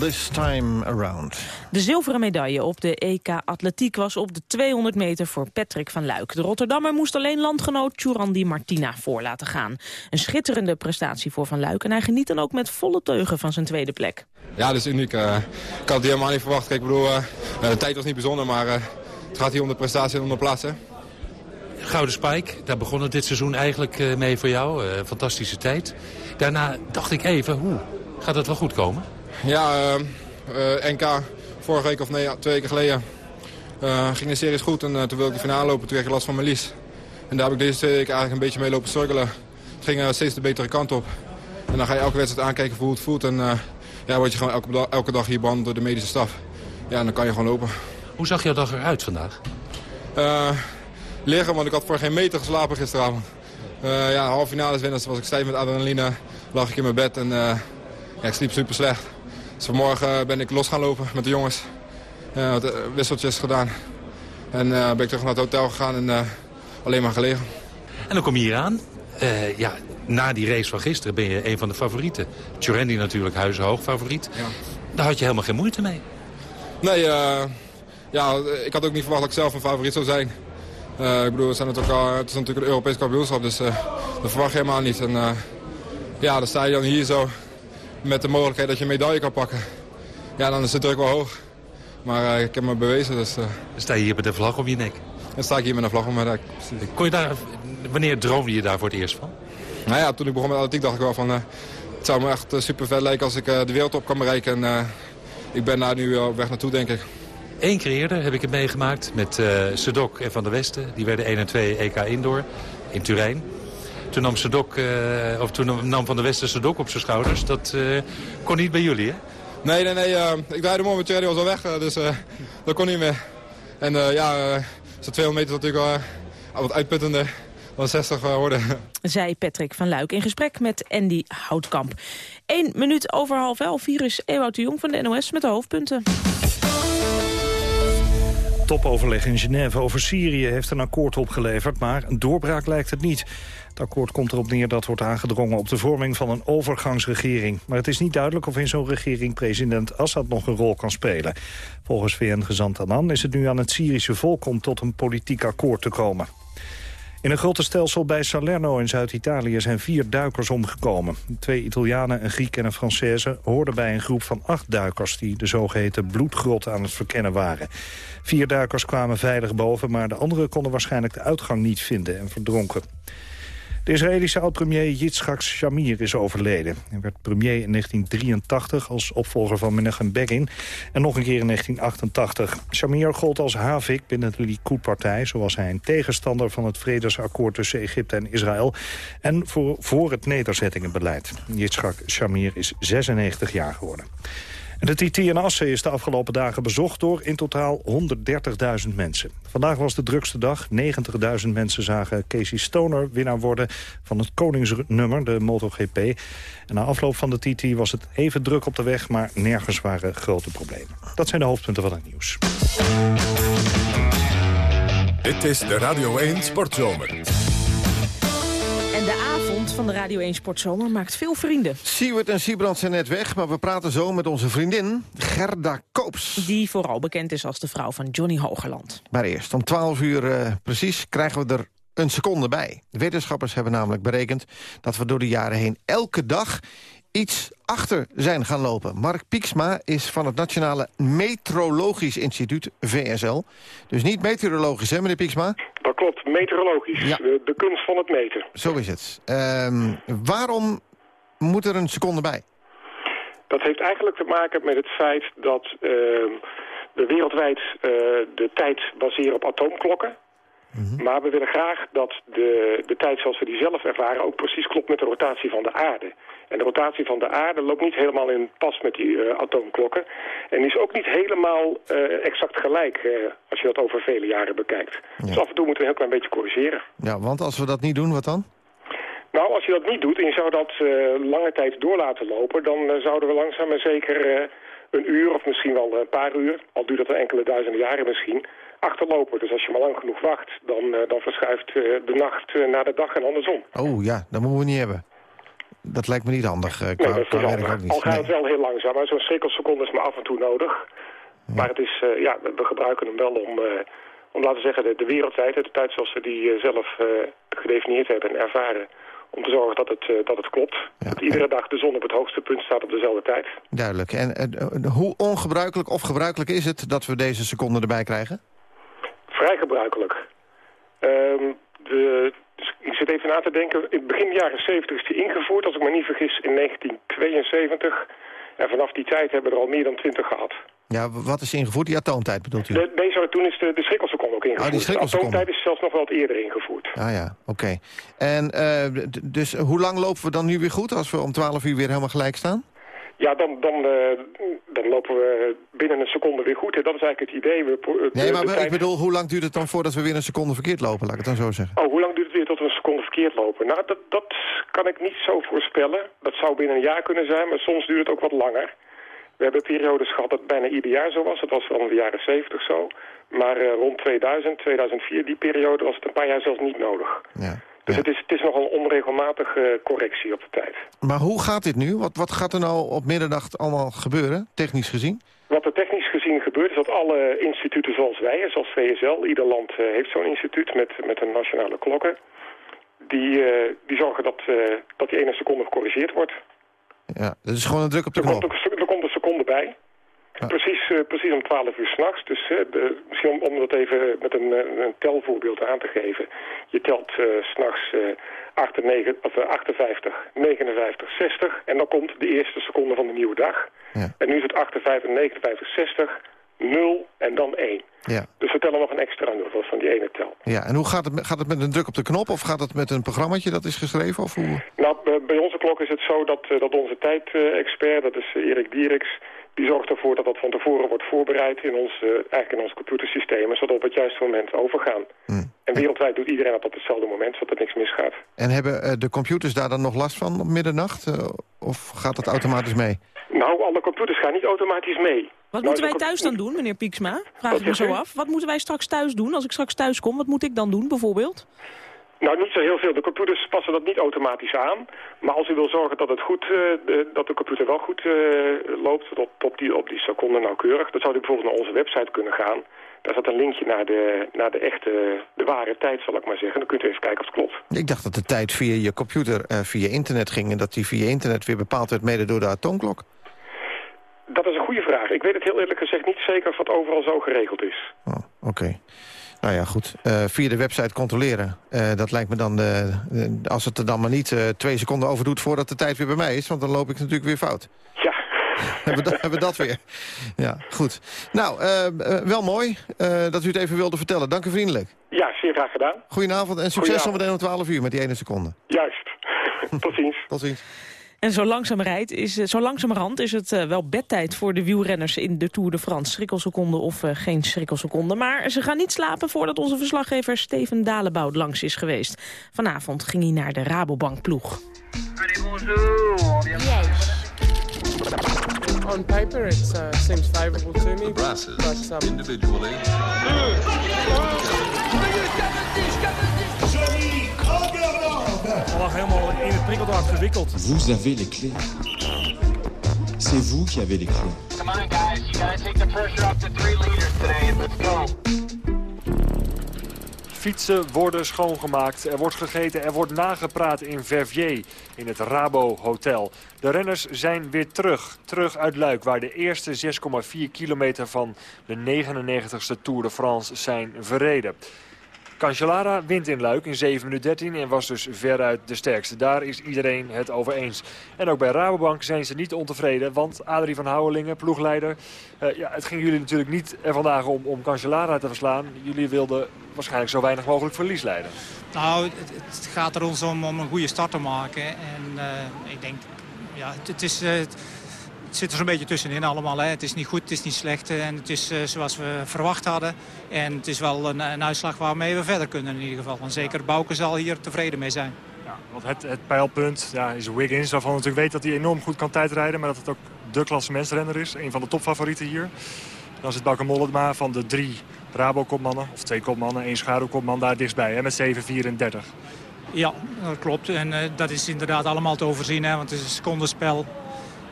S23: This Time Around.
S3: De zilveren medaille op de EK Atletiek was op de 200 meter voor Patrick van Luik. De Rotterdammer moest alleen landgenoot Churandi Martina voor laten gaan. Een schitterende prestatie voor Van Luik en hij geniet dan ook met volle teugen van zijn tweede plek.
S24: Ja, dat is uniek. Eh, ik had het helemaal niet verwacht. Kijk, ik bedoel, eh, de tijd was niet bijzonder, maar eh, het gaat hier om de prestatie en om de plaatsen.
S11: Gouden Spike, daar begon het dit seizoen eigenlijk eh, mee voor jou. Eh, fantastische tijd. Daarna dacht ik even, hoe gaat het wel goed komen?
S24: Ja, eh, eh, NK vorige week of nee, twee weken geleden Eh, ging de series goed en toen wilde ik de finale lopen. Toen kreeg ik last van mijn lies. En daar heb ik deze twee weken eigenlijk een beetje mee lopen struggelen. Het ging steeds de betere kant op. En dan ga je elke wedstrijd aankijken voor hoe het voelt. En ja, word je gewoon elke, da- elke dag hier behandeld door de medische staf. Ja, en dan kan je gewoon lopen.
S11: Hoe zag jouw dag eruit vandaag?
S24: Liggen, want ik had voor geen meter geslapen gisteravond. Eh ja, halve finale winnen, was ik stijf met adrenaline. Lag ik in mijn bed en ja, ik sliep super slecht. Dus vanmorgen ben ik los gaan lopen met de jongens. Eh, wat eh, wisseltjes gedaan. En eh, ben ik terug naar het hotel gegaan en eh, alleen maar gelegen.
S11: En dan kom je hier aan. Eh, ja, na die race van gisteren ben je een van de favorieten. Tjurendi natuurlijk huizenhoog favoriet. Daar had je helemaal geen moeite mee.
S24: Nee, eh, ja, ik had ook niet verwacht dat ik zelf een favoriet zou zijn. Eh, ik bedoel, we zijn het, ook al, het is natuurlijk een Europees kampioenschap, dus eh, dat verwacht je helemaal niet. En eh, ja, dan sta je dan hier zo met de mogelijkheid dat je een medaille kan pakken. Ja, dan is de druk wel hoog. Maar eh, ik heb me bewezen, dus...
S11: Dan sta je hier met een vlag om je nek.
S24: Dan sta ik hier met een vlag om mijn nek.
S11: Kon je daar, wanneer droomde je daar voor het eerst van?
S24: Nou ja, toen ik begon met atletiek dacht ik wel van... eh, het zou me echt super vet lijken als ik eh, de wereldtop kan bereiken. En eh, ik ben daar nu op weg naartoe, denk ik.
S11: Eén keer eerder heb ik het meegemaakt met eh Sedok en Van der Westen. Die werden 1 en 2 EK Indoor in Turijn. Toen nam, eh, of toen nam Van der Westen Sedok op zijn schouders. Dat eh, kon niet bij jullie, hè?
S24: Nee, nee, nee. eh, ik draaide hem om, Thierry was al weg, dus eh, dat kon niet meer. En eh, ja, uh, zo'n 200 meter is natuurlijk wel wat uitputtender dan 60 uh, worden.
S3: Zei Patrick van Luik in gesprek met Andy Houtkamp. Eén minuut over half elf. Hier is Ewout de Jong van de NOS met de hoofdpunten.
S25: Topoverleg in Genève over Syrië heeft een akkoord opgeleverd, maar een doorbraak lijkt het niet. Het akkoord komt erop neer dat wordt aangedrongen op de vorming van een overgangsregering. Maar het is niet duidelijk of in zo'n regering president Assad nog een rol kan spelen. Volgens VN-gezant Annan is het nu aan het Syrische volk om tot een politiek akkoord te komen. In een grote stelsel bij Salerno in Zuid-Italië zijn vier duikers omgekomen. Twee Italianen, een Griek en een Française hoorden bij een groep van acht duikers... die de zogeheten bloedgrot aan het verkennen waren. Vier duikers kwamen veilig boven, maar de anderen konden waarschijnlijk de uitgang niet vinden en verdronken. De Israëlische oud-premier Yitzhak Shamir is overleden. Hij werd premier in 1983 als opvolger van Menachem Begin en nog een keer in 1988. Shamir gold als havik binnen de Likud-partij... zoals hij een tegenstander van het vredesakkoord tussen Egypte en Israël... en voor, voor het nederzettingenbeleid. Yitzhak Shamir is 96 jaar geworden. De TT in Assen is de afgelopen dagen bezocht door in totaal 130.000 mensen. Vandaag was de drukste dag. 90.000 mensen zagen Casey Stoner winnaar worden van het koningsnummer, de MotoGP. Na afloop van de TT was het even druk op de weg, maar nergens waren grote problemen. Dat zijn de hoofdpunten van het nieuws.
S1: Dit is de Radio 1 Sportzomer.
S3: Van de Radio 1 Sportzomer maakt veel vrienden.
S2: Siewert en Siebrand zijn net weg, maar we praten zo met onze vriendin Gerda Koops.
S3: Die vooral bekend is als de vrouw van Johnny Hogerland.
S2: Maar eerst, om 12 uur uh, precies krijgen we er een seconde bij. De wetenschappers hebben namelijk berekend dat we door de jaren heen elke dag iets achter zijn gaan lopen. Mark Pieksma is van het Nationale Metrologisch Instituut, VSL. Dus niet meteorologisch, hè, meneer Pieksma?
S26: Dat klopt, meteorologisch. Ja. De, de, kunst van het meten.
S2: Zo is het. Um, waarom moet er een seconde bij?
S26: Dat heeft eigenlijk te maken met het feit dat uh, we wereldwijd uh, de tijd baseren op atoomklokken. Mm -hmm. Maar we willen graag dat de, de tijd zoals we die zelf ervaren ook precies klopt met de rotatie van de aarde. En de rotatie van de aarde loopt niet helemaal in pas met die uh, atoomklokken. En is ook niet helemaal uh, exact gelijk uh, als je dat over vele jaren bekijkt. Ja. Dus af en toe moeten we een heel klein beetje corrigeren.
S2: Ja, want als we dat niet doen, wat dan?
S26: Nou, als je dat niet doet en je zou dat lange tijd door laten lopen... dan zouden we langzaam en zeker een uur of misschien wel een paar uur... al duurt dat enkele duizenden jaren misschien achterlopen. Dus als je maar lang genoeg wacht, dan, dan verschuift de nacht naar de dag en andersom.
S2: Oh ja, dat moeten we niet hebben. Dat lijkt me niet handig. Qua,
S26: nee, dat is
S2: qua
S26: handig. Ook niet. Al gaat nee. het wel heel langzaam, maar zo'n cirkelseconde is maar af en toe nodig. Ja. Maar het is, ja, we gebruiken hem wel om, om laten we zeggen, de, de wereldtijd, de tijd zoals we die zelf gedefinieerd hebben en ervaren, om te zorgen dat het, dat het klopt. Ja, dat iedere dag de zon op het hoogste punt staat op dezelfde tijd.
S2: Duidelijk. En hoe ongebruikelijk of gebruikelijk is het dat we deze seconde erbij krijgen?
S26: Vrij gebruikelijk. Um, de, ik zit even na te denken. In begin jaren 70 is die ingevoerd, als ik me niet vergis, in 1972. En vanaf die tijd hebben we er al meer dan 20 gehad.
S2: Ja, wat is ingevoerd? Die atoomtijd bedoelt u?
S26: De, nee, toen is de, de schrikkelseconde ook ingevoerd.
S2: Oh, die schrikkelseconde.
S26: De atoomtijd is zelfs nog wel wat eerder ingevoerd.
S2: Ah ja, oké. En eh, dus hoe lang lopen we dan nu weer goed als we om 12 uur weer helemaal gelijk staan?
S26: Ja, dan, dan, eh, dan lopen we binnen een seconde weer goed. hè. Dat is eigenlijk het idee. We, het,
S2: Nee,
S26: eh,
S2: maar
S26: tijd-
S2: ik bedoel, hoe lang duurt het dan voordat we weer een seconde verkeerd lopen? Laat ik het dan zo zeggen.
S26: Oh, hoe lang het weer tot een seconde verkeerd lopen? Nou, dat, dat kan ik niet zo voorspellen. Dat zou binnen een jaar kunnen zijn, maar soms duurt het ook wat langer. We hebben periodes gehad dat bijna ieder jaar zo was. Dat was in de jaren 70 zo. Maar eh, rond 2000, 2004, die periode was het een paar jaar zelfs niet nodig. Dus Het, is, het is nogal een onregelmatige correctie op de tijd.
S2: Maar hoe gaat dit nu? Wat, wat gaat er nou op middernacht allemaal gebeuren, technisch gezien?
S26: Wat er technisch gezien gebeurt is dat alle instituten zoals wij, zoals VSL, ieder land eh, heeft zo'n instituut met, met een nationale klokken. Die, eh, die zorgen dat, eh, dat die ene seconde gecorrigeerd wordt.
S2: Ja, dat is gewoon een druk op de
S26: Er komt,
S2: knop.
S26: een, er komt een seconde bij. Precies, eh, precies om 12 uur s'nachts. Dus eh, de, misschien om, om dat even met een, eh, een telvoorbeeld aan te geven. Je telt s'nachts eh 58, of, eh, 58, 59, 60. En dan komt de eerste seconde van de nieuwe dag. En nu is het 58, 59, 60, 0 en dan 1.
S2: Ja.
S26: Dus we tellen nog een extra 0, dat is van die ene tel.
S2: Ja, en hoe gaat het, gaat het met een druk op de knop of gaat het met een programmaatje dat is geschreven? Of hoe?
S26: Nou, bij- onze klok is het zo dat, dat onze tijdexpert, dat is Erik Dieriks... die zorgt ervoor dat dat van tevoren wordt voorbereid in ons, eh, eigenlijk in ons computersysteem... zodat we op het juiste moment overgaan. En wereldwijd doet iedereen dat op hetzelfde moment, zodat er niks misgaat.
S2: En hebben eh, de computers daar dan nog last van op middernacht? Eh, of gaat dat automatisch mee?
S26: Nou, alle computers gaan niet automatisch mee.
S3: Wat
S26: Nou,
S3: moeten wij thuis dan doen, meneer Pieksma? Vraag ik me zo
S26: u?
S3: af. Wat moeten wij straks thuis doen? Als ik straks thuis kom, wat moet ik dan doen bijvoorbeeld?
S26: Nou, niet zo heel veel. De computers passen dat niet automatisch aan. Maar als u wil zorgen dat, het goed, eh, dat de computer wel goed eh, loopt, op die, op die seconde nauwkeurig... dan zou u bijvoorbeeld naar onze website kunnen gaan. Daar staat een linkje naar de, naar de echte, de ware tijd, zal ik maar zeggen. Dan kunt u even kijken of het klopt.
S2: Ik dacht dat de tijd via je computer eh, via internet ging... en dat die via internet weer bepaald werd mede door de atoomklok.
S26: Dat is een goede vraag. Ik weet het heel eerlijk gezegd niet zeker of het overal zo geregeld is.
S2: Oké. Nou ja, goed. Eh, via de website controleren. Eh, dat lijkt me dan, eh, eh, als het er dan maar niet twee seconden over doet... voordat de tijd weer bij mij is, want dan loop ik natuurlijk weer fout.
S26: Ja.
S2: hebben, we dat, hebben dat weer. Ja, goed. Nou, wel mooi dat u het even wilde vertellen. Dank u vriendelijk.
S26: Ja, zeer graag gedaan.
S2: Goedenavond en succes zometeen om 12 uur met die ene seconde.
S26: Juist. Tot ziens.
S2: Tot ziens.
S3: En zo, langzamerhand is, eh, zo langzamerhand is het eh, wel bedtijd voor de wielrenners in de Tour de France. Schrikkelseconde of eh, geen schrikkelseconde. Maar ze gaan niet slapen voordat onze verslaggever Steven Dalebout langs is geweest. Vanavond ging hij naar de Rabobank ploeg.
S27: On paper, it uh, seems favorable to me. but, um,
S28: individually.
S29: Al helemaal in het prikkeldraad gewikkeld.
S30: Vous avez les clés. C'est vous qui avez les clés.
S31: Come on, guys. You gotta take the pressure off the three leaders today. Let's go.
S29: Fietsen worden schoongemaakt, er wordt gegeten, er wordt nagepraat in Verviers, in het Rabo Hotel. De renners zijn weer terug, terug uit Luik, waar de eerste 6,4 kilometer van de 99ste Tour de France zijn verreden. Cancellara wint in Luik in 7 minuten 13 en was dus veruit de sterkste. Daar is iedereen het over eens. En ook bij Rabobank zijn ze niet ontevreden, want Adrie van Houwelingen, ploegleider... eh, ja, het ging jullie natuurlijk niet er vandaag om, om Cancellara te verslaan. Jullie wilden waarschijnlijk zo weinig mogelijk verlies leiden.
S32: Nou, het, gaat er ons om, om een goede start te maken. En eh, ik denk, ja, het, is, eh, het zit er zo'n beetje tussenin allemaal. Hè. Het is niet goed, het is niet slecht eh, en het is eh, zoals we verwacht hadden. En het is wel een, een uitslag waarmee we verder kunnen in ieder geval. En zeker Bouke zal hier tevreden mee zijn.
S29: Want het, het pijlpunt ja, is Wiggins, waarvan we natuurlijk weet dat hij enorm goed kan tijdrijden. Maar dat het ook de klassementsrenner is. Een van de topfavorieten hier. Dan zit Bauke Mollema van de drie Rabo-kopmannen. Of twee kopmannen, één schaduwkopman daar dichtstbij. Hè, met 7,34.
S32: Ja, dat klopt. En eh, dat is inderdaad allemaal te overzien, hè, want het is een secondenspel.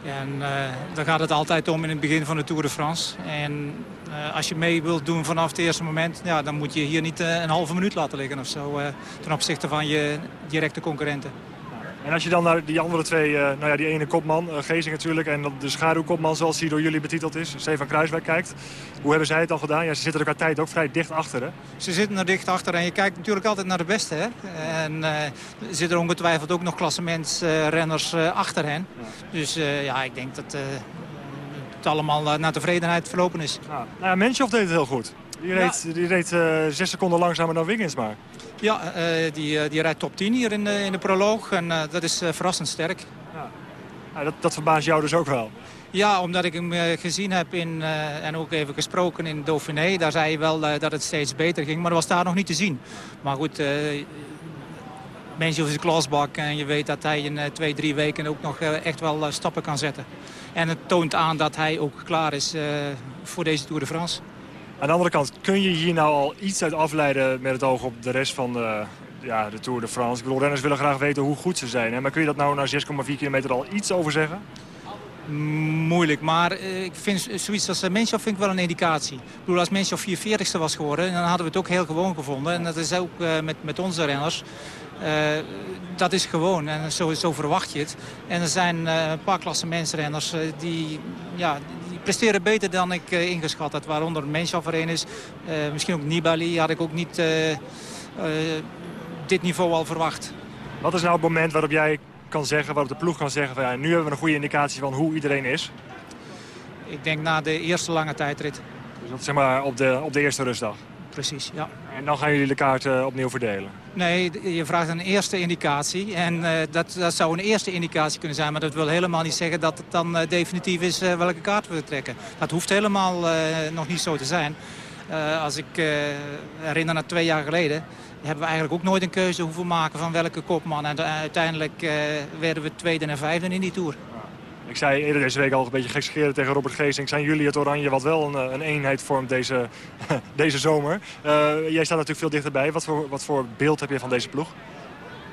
S32: En uh, daar gaat het altijd om in het begin van de Tour de France. En uh, als je mee wilt doen vanaf het eerste moment... Ja, dan moet je hier niet uh, een halve minuut laten liggen of zo... ten opzichte van je directe concurrenten.
S29: En als je dan naar die andere twee, uh, nou ja, die ene kopman, uh, Gezing natuurlijk... en de schaduwkopman zoals hij door jullie betiteld is, Stefan Kruiswijk kijkt. Hoe hebben zij het dan gedaan? Ja, ze zitten er qua tijd ook vrij dicht achter, hè?
S32: Ze zitten er dicht achter en je kijkt natuurlijk altijd naar de beste, hè? En uh, er zitten ongetwijfeld ook nog klassementsrenners achter hen. Ja. Dus ja, ik denk dat het allemaal naar tevredenheid verlopen is.
S29: Nou ja, deed het heel goed. Die reed, die reed zes seconden langzamer dan Wiggins maar.
S32: Ja, die, die rijdt top 10 hier in de, in de proloog en dat is verrassend sterk.
S29: Ja. dat, dat verbaast jou dus ook wel?
S32: Ja, omdat ik hem gezien heb in, en ook even gesproken in Dauphiné. Daar zei hij wel dat het steeds beter ging, maar dat was daar nog niet te zien. Maar goed, Menschel is een klasbak en je weet dat hij in twee, drie weken ook nog echt wel stappen kan zetten. En het toont aan dat hij ook klaar is voor deze Tour de France.
S29: Aan de andere kant, kun je hier nou al iets uit afleiden met het oog op de rest van de, ja, de Tour de France? Ik bedoel, renners willen graag weten hoe goed ze zijn. Hè? Maar kun je dat nou na 6,4 kilometer al iets over zeggen?
S32: Moeilijk, maar ik vind zoiets als Menschov vind ik wel een indicatie. Ik bedoel, als Menschov 440ste was geworden, dan hadden we het ook heel gewoon gevonden. En dat is ook met, met onze renners. Uh, dat is gewoon en zo, zo verwacht je het. En er zijn uh, een paar klasse mensenrenners uh, die, ja, die presteren beter dan ik ingeschat had. Waaronder Menschov erin is. misschien ook Nibali had ik ook niet dit niveau al verwacht.
S29: Wat is nou het moment waarop jij kan zeggen, waarop de ploeg kan zeggen... Van, ja, nu hebben we een goede indicatie van hoe iedereen is?
S32: Ik denk na de eerste lange tijdrit.
S29: Dus dat zeg maar op de, op de eerste rustdag?
S32: Precies, ja.
S29: En dan gaan jullie de kaarten opnieuw verdelen?
S32: Nee, je vraagt een eerste indicatie. En uh, dat, dat zou een eerste indicatie kunnen zijn. Maar dat wil helemaal niet zeggen dat het dan uh, definitief is uh, welke kaart we trekken. Dat hoeft helemaal nog niet zo te zijn. als ik herinner naar twee jaar geleden... hebben we eigenlijk ook nooit een keuze hoeven maken van welke kopman. En uiteindelijk werden we tweede en vijfde in die Tour.
S29: Ik zei eerder deze week al een beetje gekscherend tegen Robert Geesing. Zijn jullie het oranje wat wel een, een eenheid vormt deze, deze zomer? Uh, jij staat natuurlijk veel dichterbij. Wat voor, wat voor beeld heb je van deze ploeg?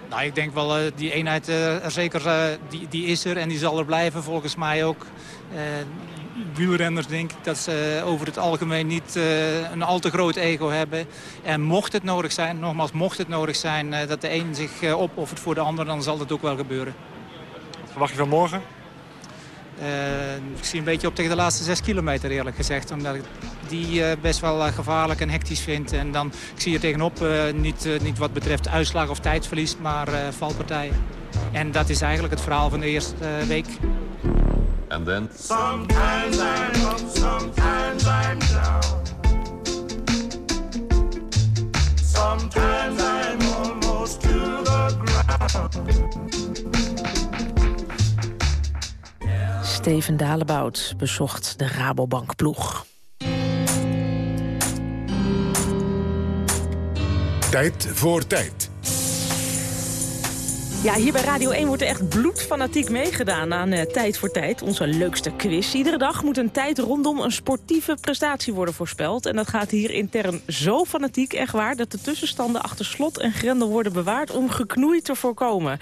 S32: Nou, ik denk wel, uh, die eenheid uh, er zeker, die, die is er en die zal er blijven volgens mij ook. wielrenners denk ik dat ze over het algemeen niet een al te groot ego hebben. En mocht het nodig zijn, nogmaals mocht het nodig zijn dat de een zich opoffert voor de ander, dan zal dat ook wel gebeuren.
S29: Wat verwacht je van morgen?
S32: Uh, ik zie een beetje op tegen de laatste zes kilometer eerlijk gezegd. Omdat ik die uh, best wel uh, gevaarlijk en hectisch vind. En dan ik zie je tegenop niet, niet wat betreft uitslag of tijdverlies, maar valpartijen. En dat is eigenlijk het verhaal van de eerste week.
S33: And then...
S34: Sometimes I'm up, sometimes I'm down. Sometimes I'm almost to the ground.
S3: Steven Dalebout bezocht de Rabobank-ploeg.
S1: Tijd voor tijd.
S3: Ja, hier bij Radio 1 wordt er echt bloedfanatiek meegedaan aan uh, Tijd voor Tijd. Onze leukste quiz. Iedere dag moet een tijd rondom een sportieve prestatie worden voorspeld. En dat gaat hier intern zo fanatiek, echt waar... dat de tussenstanden achter slot en grendel worden bewaard om geknoei te voorkomen.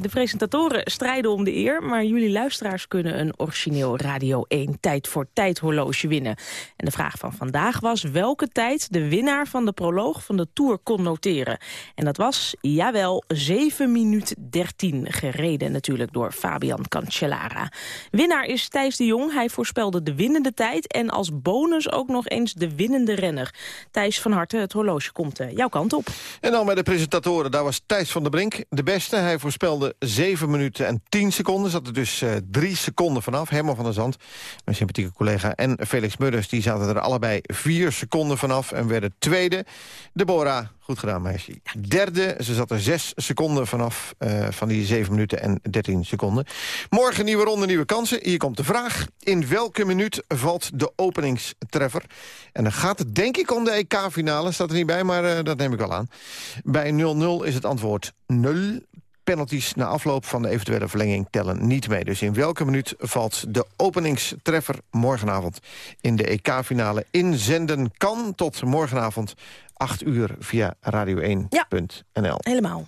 S3: De presentatoren strijden om de eer... maar jullie luisteraars kunnen een origineel Radio 1 Tijd voor Tijd horloge winnen. En de vraag van vandaag was welke tijd de winnaar van de proloog van de Tour kon noteren. En dat was, jawel, 7 minuten 13 gereden natuurlijk door Fabian Cancellara. Winnaar is Thijs de Jong. Hij voorspelde de winnende tijd en als bonus ook nog eens de winnende renner. Thijs van harte, het horloge komt uh, jouw kant op.
S2: En dan bij de presentatoren, daar was Thijs van der Brink de beste. Hij voorspelde 7 minuten en 10 seconden. Zat er dus uh, 3 seconden vanaf. Herman van der Zand, mijn sympathieke collega, en Felix Mudders... die zaten er allebei 4 seconden vanaf en werden tweede. Deborah Goed gedaan, meisje. Derde, ze zat er zes seconden vanaf uh, van die 7 minuten en 13 seconden. Morgen nieuwe ronde, nieuwe kansen. Hier komt de vraag. In welke minuut valt de openingstreffer? En dan gaat het denk ik om de EK-finale. Staat er niet bij, maar uh, dat neem ik wel aan. Bij 0-0 is het antwoord 0 penalties na afloop van de eventuele verlenging tellen niet mee. Dus in welke minuut valt de openingstreffer morgenavond in de EK-finale inzenden kan tot morgenavond 8 uur via radio1.nl.
S3: Ja, helemaal.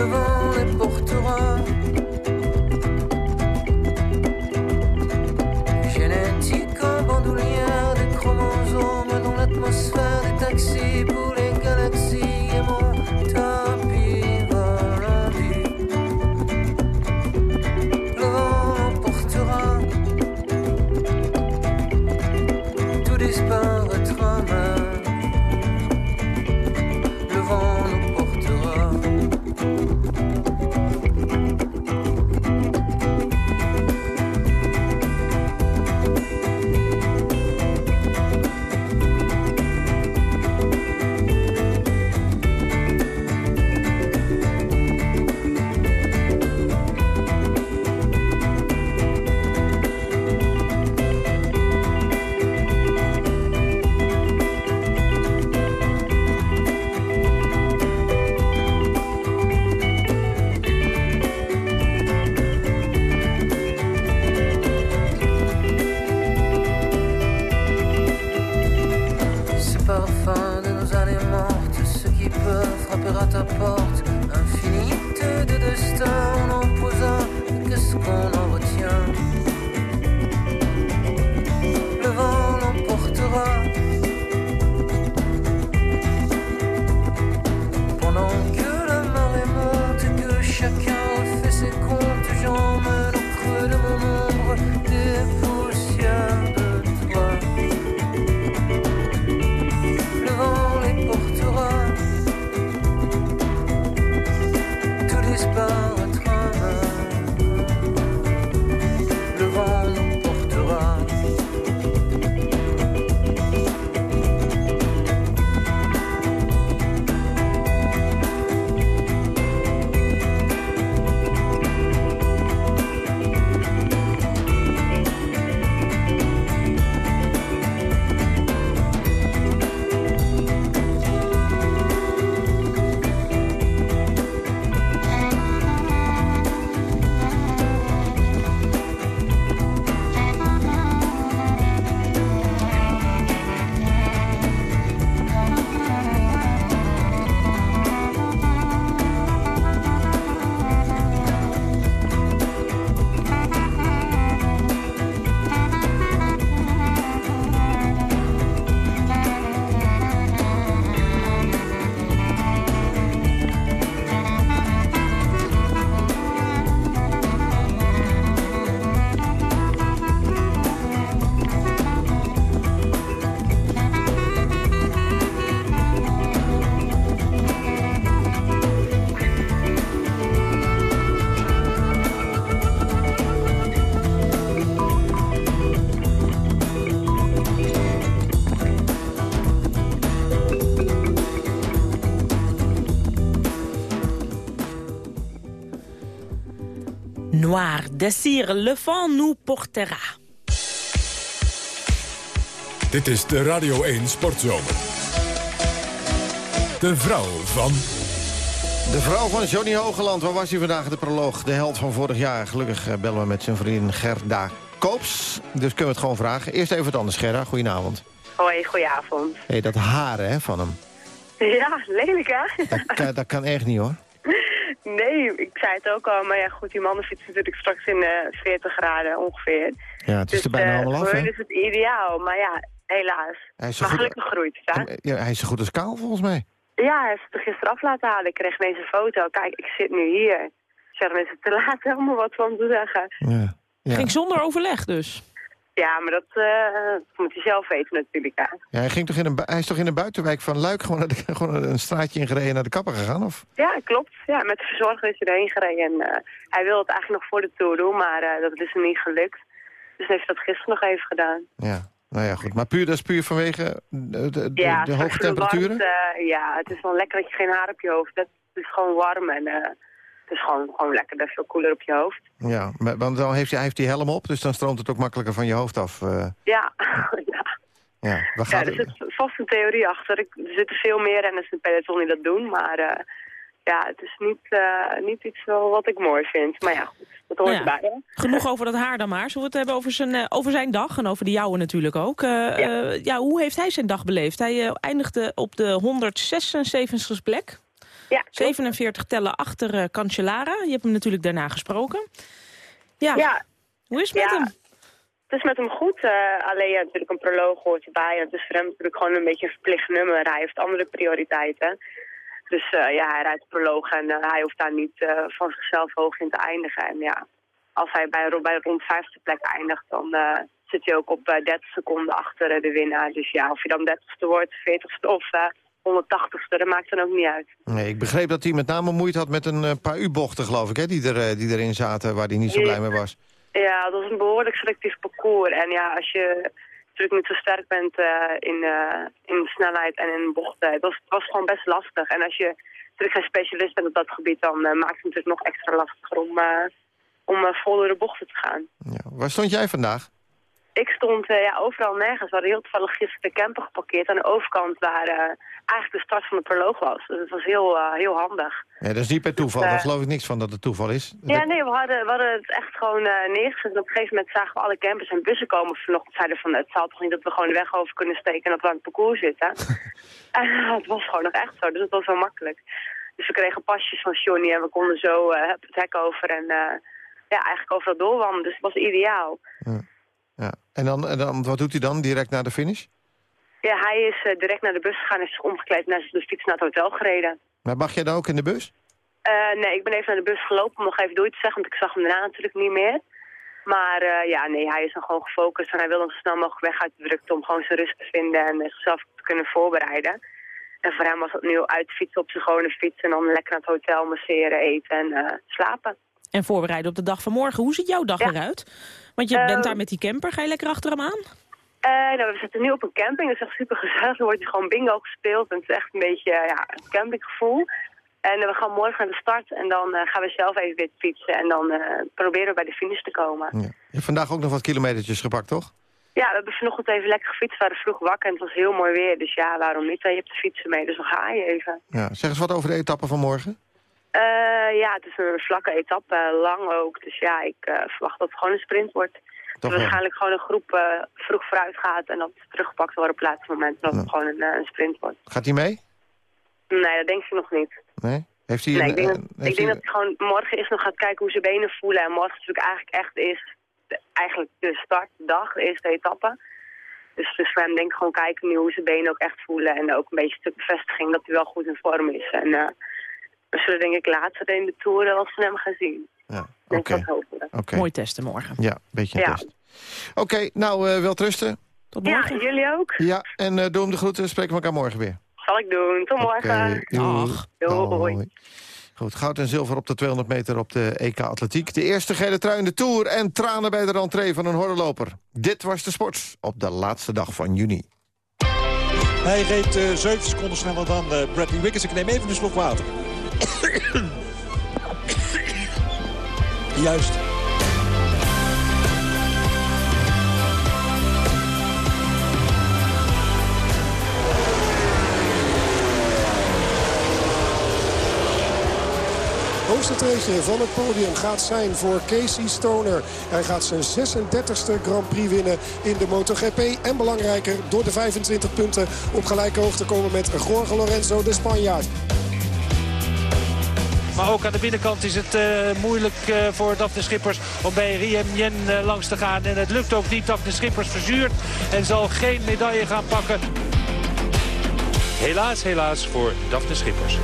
S35: Le
S3: Noir, Dessir, Le Vent nous portera.
S1: Dit is de Radio 1 Sportzomer. De vrouw van...
S2: De vrouw van Johnny Hogeland, waar was hij vandaag de proloog? De held van vorig jaar. Gelukkig eh, bellen we met zijn vriendin Gerda Koops. Dus kunnen we het gewoon vragen. Eerst even wat anders, Gerda. Goedenavond.
S36: Hoi, goedenavond.
S2: hey, dat haren hè, van hem.
S36: Ja, lelijk hè?
S2: Dat kan echt niet hoor.
S36: Nee, ik zei het ook al, maar ja goed, die mannen fietsen natuurlijk straks in eh 40 graden ongeveer.
S2: Ja, het is
S36: dus
S2: er bijna
S36: eh,
S2: allemaal af
S36: voor is het ideaal, maar ja, helaas.
S2: Hij is zo
S36: maar
S2: goed-
S36: gelukkig groeit het, hè?
S2: Ja, hij is zo goed als kaal volgens mij.
S36: Ja, hij heeft het er gisteren af laten halen. Ik kreeg ineens een foto. Kijk, ik zit nu hier. Ik zeg, is het te laat om er wat van te zeggen.
S2: Ja. Ja.
S3: Ging zonder overleg dus.
S36: Ja, maar dat eh, moet hij zelf weten natuurlijk. Hè.
S2: Ja, hij, ging toch in een, hij is toch in een buitenwijk van Luik gewoon, naar de, gewoon een straatje ingereden naar de kapper gegaan? Of?
S36: Ja, klopt. Ja, met de verzorger is hij erheen gereden. En, eh, hij wilde het eigenlijk nog voor de Tour doen, maar eh, dat is hem niet gelukt. Dus hij heeft dat gisteren nog even gedaan.
S2: Ja. Nou ja, goed. Maar puur, dat is puur vanwege de, de, de-
S36: Ja,
S2: de hoge temperaturen?
S36: ja, het is wel lekker dat je geen haar op je hoofd hebt. Het is gewoon warm en het is gewoon, gewoon lekker. Dat is veel koeler op je hoofd.
S2: Ja, maar, want dan heeft hij, hij heeft die helm op, dus dan stroomt het ook makkelijker van je hoofd af. eh.
S36: Ja, ja.
S2: ja, waar
S36: ja
S2: gaat
S36: er
S2: het?
S36: zit vast een theorie achter. Ik, er zitten veel meer renners in het peloton die dat doen. Maar eh, ja, het is niet, eh, niet iets wat ik mooi vind. Maar ja, goed, dat hoort
S3: Nou ja,
S36: erbij. Hè?
S3: Genoeg over dat haar dan maar. Zullen we het hebben over zijn, eh, over zijn dag en over de jouwe natuurlijk ook. Eh, ja. ja, hoe heeft hij zijn dag beleefd? Hij eindigde op de 176 plek.
S36: Ja,
S3: 47 tellen achter eh, Cancellara. Je hebt hem natuurlijk daarna gesproken. Ja,
S36: Ja.
S3: hoe is het met
S36: Ja.
S3: hem?
S36: Het is met hem goed. eh, alleen ja, natuurlijk een proloog hoort erbij. En het is voor hem natuurlijk gewoon een beetje een verplicht nummer. Hij heeft andere prioriteiten. Dus eh, ja, hij rijdt proloog en hij hoeft daar niet van zichzelf hoog in te eindigen. En ja, als hij bij, bij de rond vijfde plek eindigt, dan zit hij ook op eh, 30 seconden achter de winnaar. Dus ja, of je dan 30ste wordt, 40ste of 180ste, dat maakt dan ook niet uit.
S2: Nee, ik begreep dat hij met name moeite had met een eh, paar U-bochten, geloof ik, hè, die, er, eh, die erin zaten, waar hij niet zo blij mee was.
S36: Ja, dat is een behoorlijk selectief parcours. En ja, als je natuurlijk niet zo sterk bent eh, in, in snelheid en in bochten, het was, was gewoon best lastig. En als je natuurlijk geen specialist bent op dat gebied, dan maakt het natuurlijk nog extra lastiger om, om vol door de bochten te gaan.
S2: Ja. Waar stond jij vandaag?
S36: Ik stond ja, overal nergens. We hadden heel toevallig gisteren de camper geparkeerd aan de overkant waar eh, eigenlijk de start van de proloog was. Dus het was heel, eh, heel handig.
S2: Ja, dat is niet per toeval,
S36: Eh,
S2: daar geloof ik niks van dat het toeval is.
S36: Ja, nee, we hadden, we hadden het echt gewoon eh, neergezet. En op een gegeven moment zagen we alle campers en bussen komen vanochtend. Zeiden van, het zal toch niet dat we gewoon de weg over kunnen steken en dat we aan het parcours zitten. en het was gewoon nog echt zo, dus het was wel makkelijk. Dus we kregen pasjes van Johnny en we konden zo eh, het hek over en eh, ja, eigenlijk overal doorwandelen. Dus het was ideaal.
S2: Ja. En, dan, en dan, wat doet hij dan, direct na de finish?
S36: Ja, hij is eh, direct naar de bus gegaan en is zich omgekleed en is de fiets naar het hotel gereden.
S2: Maar mag jij dan ook in de bus?
S36: Eh, nee, ik ben even naar de bus gelopen om nog even doei te zeggen, want ik zag hem daarna natuurlijk niet meer. Maar eh, ja, nee, hij is dan gewoon gefocust en hij wil dan zo snel mogelijk weg uit de drukte om gewoon zijn rust te vinden en zichzelf te kunnen voorbereiden. En voor hem was het nu uitfietsen op zijn gewone fiets en dan lekker naar het hotel masseren, eten en eh, slapen.
S3: En voorbereiden op de dag van morgen. Hoe ziet jouw dag eruit? Want je
S36: Eh,
S3: bent daar met die camper. Ga je lekker achter hem aan?
S36: Eh, nou, we zitten nu op een camping, dat is echt super gezellig. Er wordt gewoon bingo gespeeld en het is echt een beetje ja, een campinggevoel. En eh, we gaan morgen naar de start en dan eh, gaan we zelf even weer fietsen en dan proberen we bij de finish te komen.
S2: Ja. Je hebt vandaag ook nog wat kilometertjes gepakt, toch?
S36: Ja, we hebben vanochtend even lekker gefietst. We waren vroeg wakker en het was heel mooi weer. Dus ja, waarom niet? Je hebt de fietsen mee, dus dan ga je even.
S2: Ja. Zeg eens wat over de etappe van morgen.
S36: Ja, het is een vlakke etappe, lang ook. Dus ja, ik verwacht dat het gewoon een sprint wordt. Dat waarschijnlijk gewoon een groep eh, vroeg vooruit gaat en dat teruggepakt wordt op het laatste moment. En dat het gewoon een, eh, een sprint wordt.
S2: Gaat hij mee?
S36: Nee, dat denk ik nog niet.
S2: Nee? Heeft hij
S36: Nee,
S2: een,
S36: ik denk, dat,
S2: eh,
S36: ik
S2: heeft
S36: denk
S2: hij-
S36: dat hij gewoon morgen eerst nog gaat kijken hoe zijn benen voelen. En morgen natuurlijk eigenlijk echt is, de, eigenlijk de startdag, de eerste etappe. Dus, dus voor hem denk ik gewoon kijken nu hoe zijn benen ook echt voelen. En ook een beetje stuk bevestiging dat hij wel goed in vorm is. En eh, we zullen denk ik later in de Tour wel van hem gaan zien.
S2: Ja,
S36: Denk
S2: oké.
S36: dat hopelijk.
S2: Oké.
S3: Mooi testen morgen.
S2: Ja, een beetje een
S36: Ja.
S2: test. Oké, nou, eh wel trusten.
S3: Tot
S36: Ja,
S3: morgen.
S36: jullie ook?
S2: Ja, en eh doe hem de groeten. Spreken we elkaar morgen weer.
S36: Zal ik doen. Tot morgen.
S2: Oké, doei. Goed, goud en zilver op de 200 meter op de EK Atletiek. De eerste gele trui in de Tour en tranen bij de rentree van een hordenloper. Dit was de sport op de laatste dag van juni.
S37: Hij reed eh 7 seconden sneller dan eh, Bradley Wiggins. Ik neem even een slok water. Juist.
S21: Hoogste van het podium gaat zijn voor Casey Stoner. Hij gaat zijn 36e Grand Prix winnen in de MotoGP. En belangrijker, door de 25 punten op gelijke hoogte komen met Jorge Lorenzo, de Spanjaard.
S38: Maar ook aan de binnenkant is het eh, moeilijk eh, voor Daphne Schippers om bij Riem Jen eh, langs te gaan. En het lukt ook niet. Daphne Schippers verzuurt en zal geen medaille gaan pakken. Helaas, helaas voor Daphne Schippers.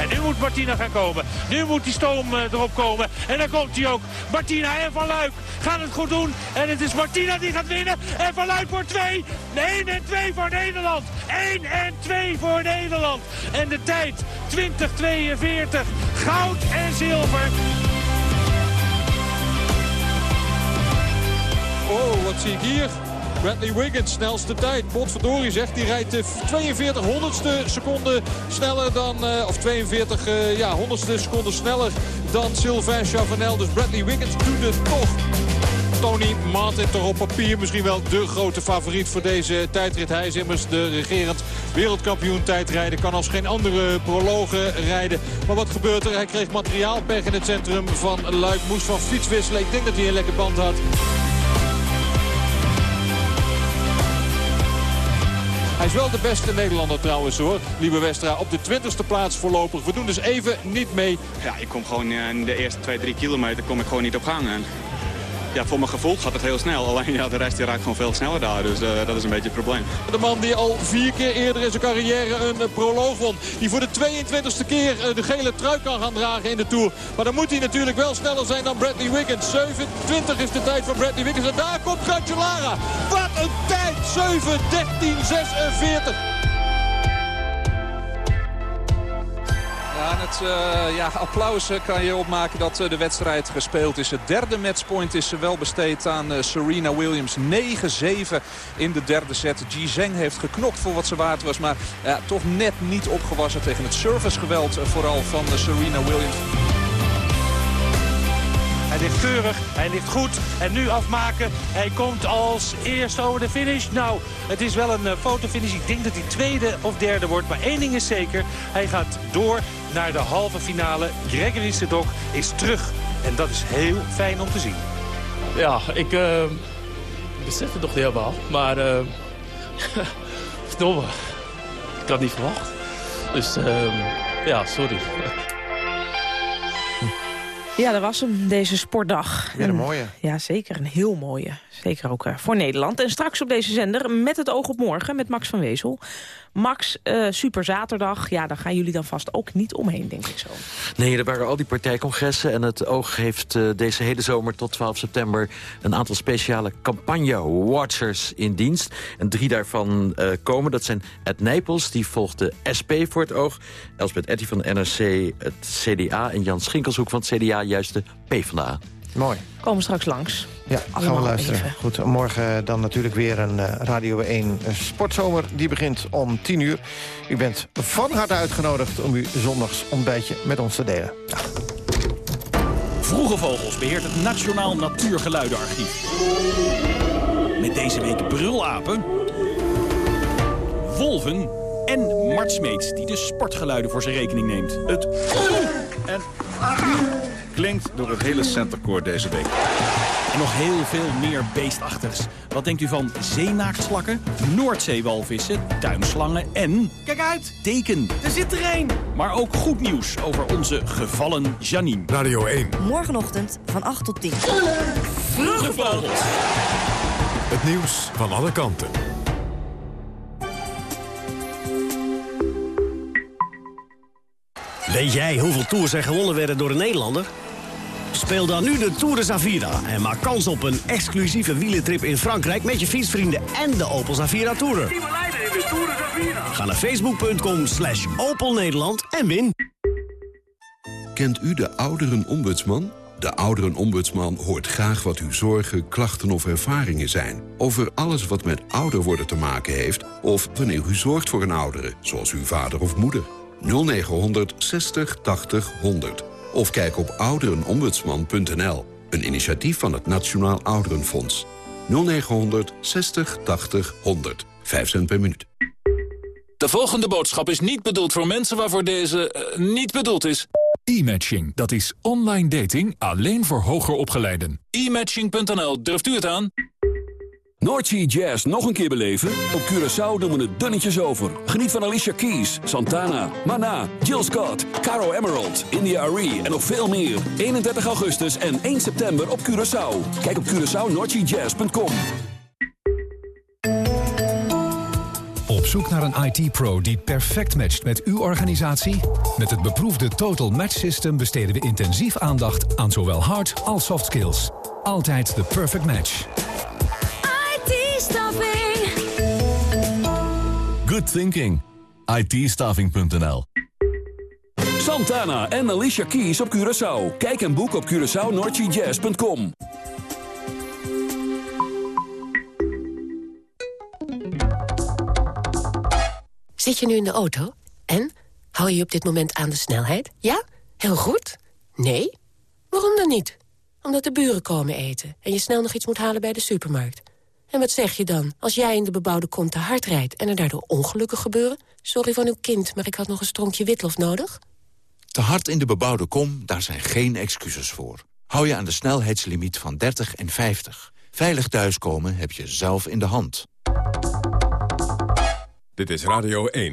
S38: En nu moet Martina gaan komen. Nu moet die stoom eh, erop komen. En dan komt hij ook. Martina en Van Luik gaan het goed doen. En het is Martina die gaat winnen. En Van Luik voor 2. 1 en 2 voor Nederland. 1 en 2 voor Nederland. En de tijd 2042. Goud en zilver.
S21: Oh, wat zie ik hier? Bradley Wiggins, snelste tijd. Potverdorie zegt, die rijdt eh, 42 honderdste seconde sneller dan... eh, of 42 eh, ja, honderdste seconde sneller dan Sylvain Chavanel. Dus Bradley Wiggins doet het toch. Tony Martin toch op papier misschien wel de grote favoriet voor deze tijdrit. Hij is immers de regerend wereldkampioen tijdrijden. Kan als geen andere prologen rijden. Maar wat gebeurt er? Hij kreeg materiaalpech in het centrum van Luik. Moest van fiets wisselen. Ik denk dat hij een lekker band had. Hij is wel de beste Nederlander trouwens hoor. Lieve Westra op de 20ste plaats voorlopig. We doen dus even niet mee.
S39: Ja, ik kom gewoon eh, in de eerste 2, 3 kilometer kom ik gewoon niet op gang. En ja, voor mijn gevoel gaat het heel snel. Alleen ja, de rest die raakt gewoon veel sneller daar. Dus eh, dat is een beetje het probleem.
S21: De man die al vier keer eerder in zijn carrière een eh, proloog won. Die voor de 22e keer eh, de gele trui kan gaan dragen in de Tour. Maar dan moet hij natuurlijk wel sneller zijn dan Bradley Wiggins. 27 is de tijd van Bradley Wiggins. En daar komt Cancellara. Wat een tijd! 7, 13, 46.
S14: Ja, het eh, ja, applaus eh, kan je opmaken dat eh, de wedstrijd gespeeld is. Het derde matchpoint is wel besteed aan Serena Williams. 9-7 in de derde set. Ji Zheng heeft geknokt voor wat ze waard was. Maar toch net niet opgewassen tegen het servicegeweld. vooral van Serena Williams.
S38: Hij ligt keurig, hij ligt goed. En nu afmaken. Hij komt als eerste over de finish. Nou, het is wel een fotofinish. Ik denk dat hij tweede of derde wordt. Maar één ding is zeker. Hij gaat door naar de halve finale. Gregory Sedok is terug. En dat is heel fijn om te zien.
S11: Ja, ik eh, besef het nog niet helemaal. Maar, eh verdomme, ik had niet verwacht. Dus, ehm, ja, sorry.
S3: Ja, dat was hem, deze sportdag.
S2: Weer een
S3: En-
S2: mooie.
S3: Ja, zeker. Een heel mooie. Zeker ook eh, voor Nederland. En straks op deze zender met het oog op morgen met Max van Wezel. Max, eh, super zaterdag. Ja, daar gaan jullie dan vast ook niet omheen, denk ik zo.
S40: Nee, er waren al die partijcongressen en het oog heeft eh, deze hele zomer tot 12 september een aantal speciale campagne-watchers in dienst. En drie daarvan komen, dat zijn Ed Nijpels, die volgt de SP voor het oog. Elsbeth Etty van de NRC, het CDA en Jan Schinkelshoek van het CDA, juist de PvdA.
S2: Mooi.
S3: Komen straks langs.
S2: Ja, gaan we luisteren.
S3: even.
S2: Goed, morgen dan natuurlijk weer een eh, Radio 1 sportzomer. Die begint om 10 uur. U bent van harte uitgenodigd om uw zondags ontbijtje met ons te delen.
S16: Vroege Vogels beheert het Nationaal Natuurgeluidenarchief. Met deze week brulapen, wolven en Mart Smeets... die de sportgeluiden voor zijn rekening neemt. Het
S41: En klinkt door het hele centerkoor deze week.
S16: En nog heel veel meer beestachtigs. Wat denkt u van zeenaaktslakken, Noordzeewalvissen, tuinslangen en... Kijk uit! Teken, er zit er één! Maar ook goed nieuws over onze gevallen Janine.
S1: Radio 1.
S42: Morgenochtend van 8 tot 10.
S16: Vroege Vogels!
S1: Het nieuws van alle kanten.
S10: Weet jij hoeveel tours er gewonnen werden door een Nederlander? Speel dan nu de Tour de Zavira en maak kans op een exclusieve wielentrip in Frankrijk... met je fietsvrienden en de Opel Zavira Tourer. Ga naar facebook.com slash Opel Nederland en win.
S43: Kent u de ouderenombudsman? De ouderenombudsman hoort graag wat uw zorgen, klachten of ervaringen zijn... over alles wat met ouder worden te maken heeft... of wanneer u zorgt voor een oudere, zoals uw vader of moeder. 0900 60 80 100. Of kijk op ouderenombudsman.nl. Een initiatief van het Nationaal Ouderenfonds. 0900 60 80 100. 5 cent per minuut.
S44: De volgende boodschap is niet bedoeld voor mensen waarvoor deze eh, niet bedoeld is.
S45: E-matching, dat is online dating alleen voor hoger opgeleiden.
S44: E-matching.nl, durft u het aan?
S7: Noordsea Jazz nog een keer beleven? Op Curaçao doen we het dunnetjes over. Geniet van Alicia Keys, Santana, Mana, Jill Scott, Caro Emerald, India Arie en nog veel meer. 31 augustus en 1 september op Curaçao. Kijk op CuraçaoNoordseaJazz.com.
S46: Op zoek naar een IT-pro die perfect matcht met uw organisatie? Met het beproefde Total Match System besteden we intensief aandacht aan zowel hard als soft skills. Altijd de perfect match.
S22: IT-staffing.
S7: Good thinking. ITstaffing.nl. Santana en Alicia Keys op Curaçao. Kijk en boek op CuraçaoNordGJazz.com.
S22: Zit je nu in de auto? En? Hou je op dit moment aan de snelheid? Ja? Heel goed? Nee? Waarom dan niet? Omdat de buren komen eten en je snel nog iets moet halen bij de supermarkt. En wat zeg je dan als jij in de bebouwde kom te hard rijdt... en er daardoor ongelukken gebeuren? Sorry van uw kind, maar ik had nog een stronkje witlof nodig.
S47: Te hard in de bebouwde kom, daar zijn geen excuses voor. Hou je aan de snelheidslimiet van 30 en 50. Veilig thuiskomen heb je zelf in de hand.
S1: Dit is Radio 1.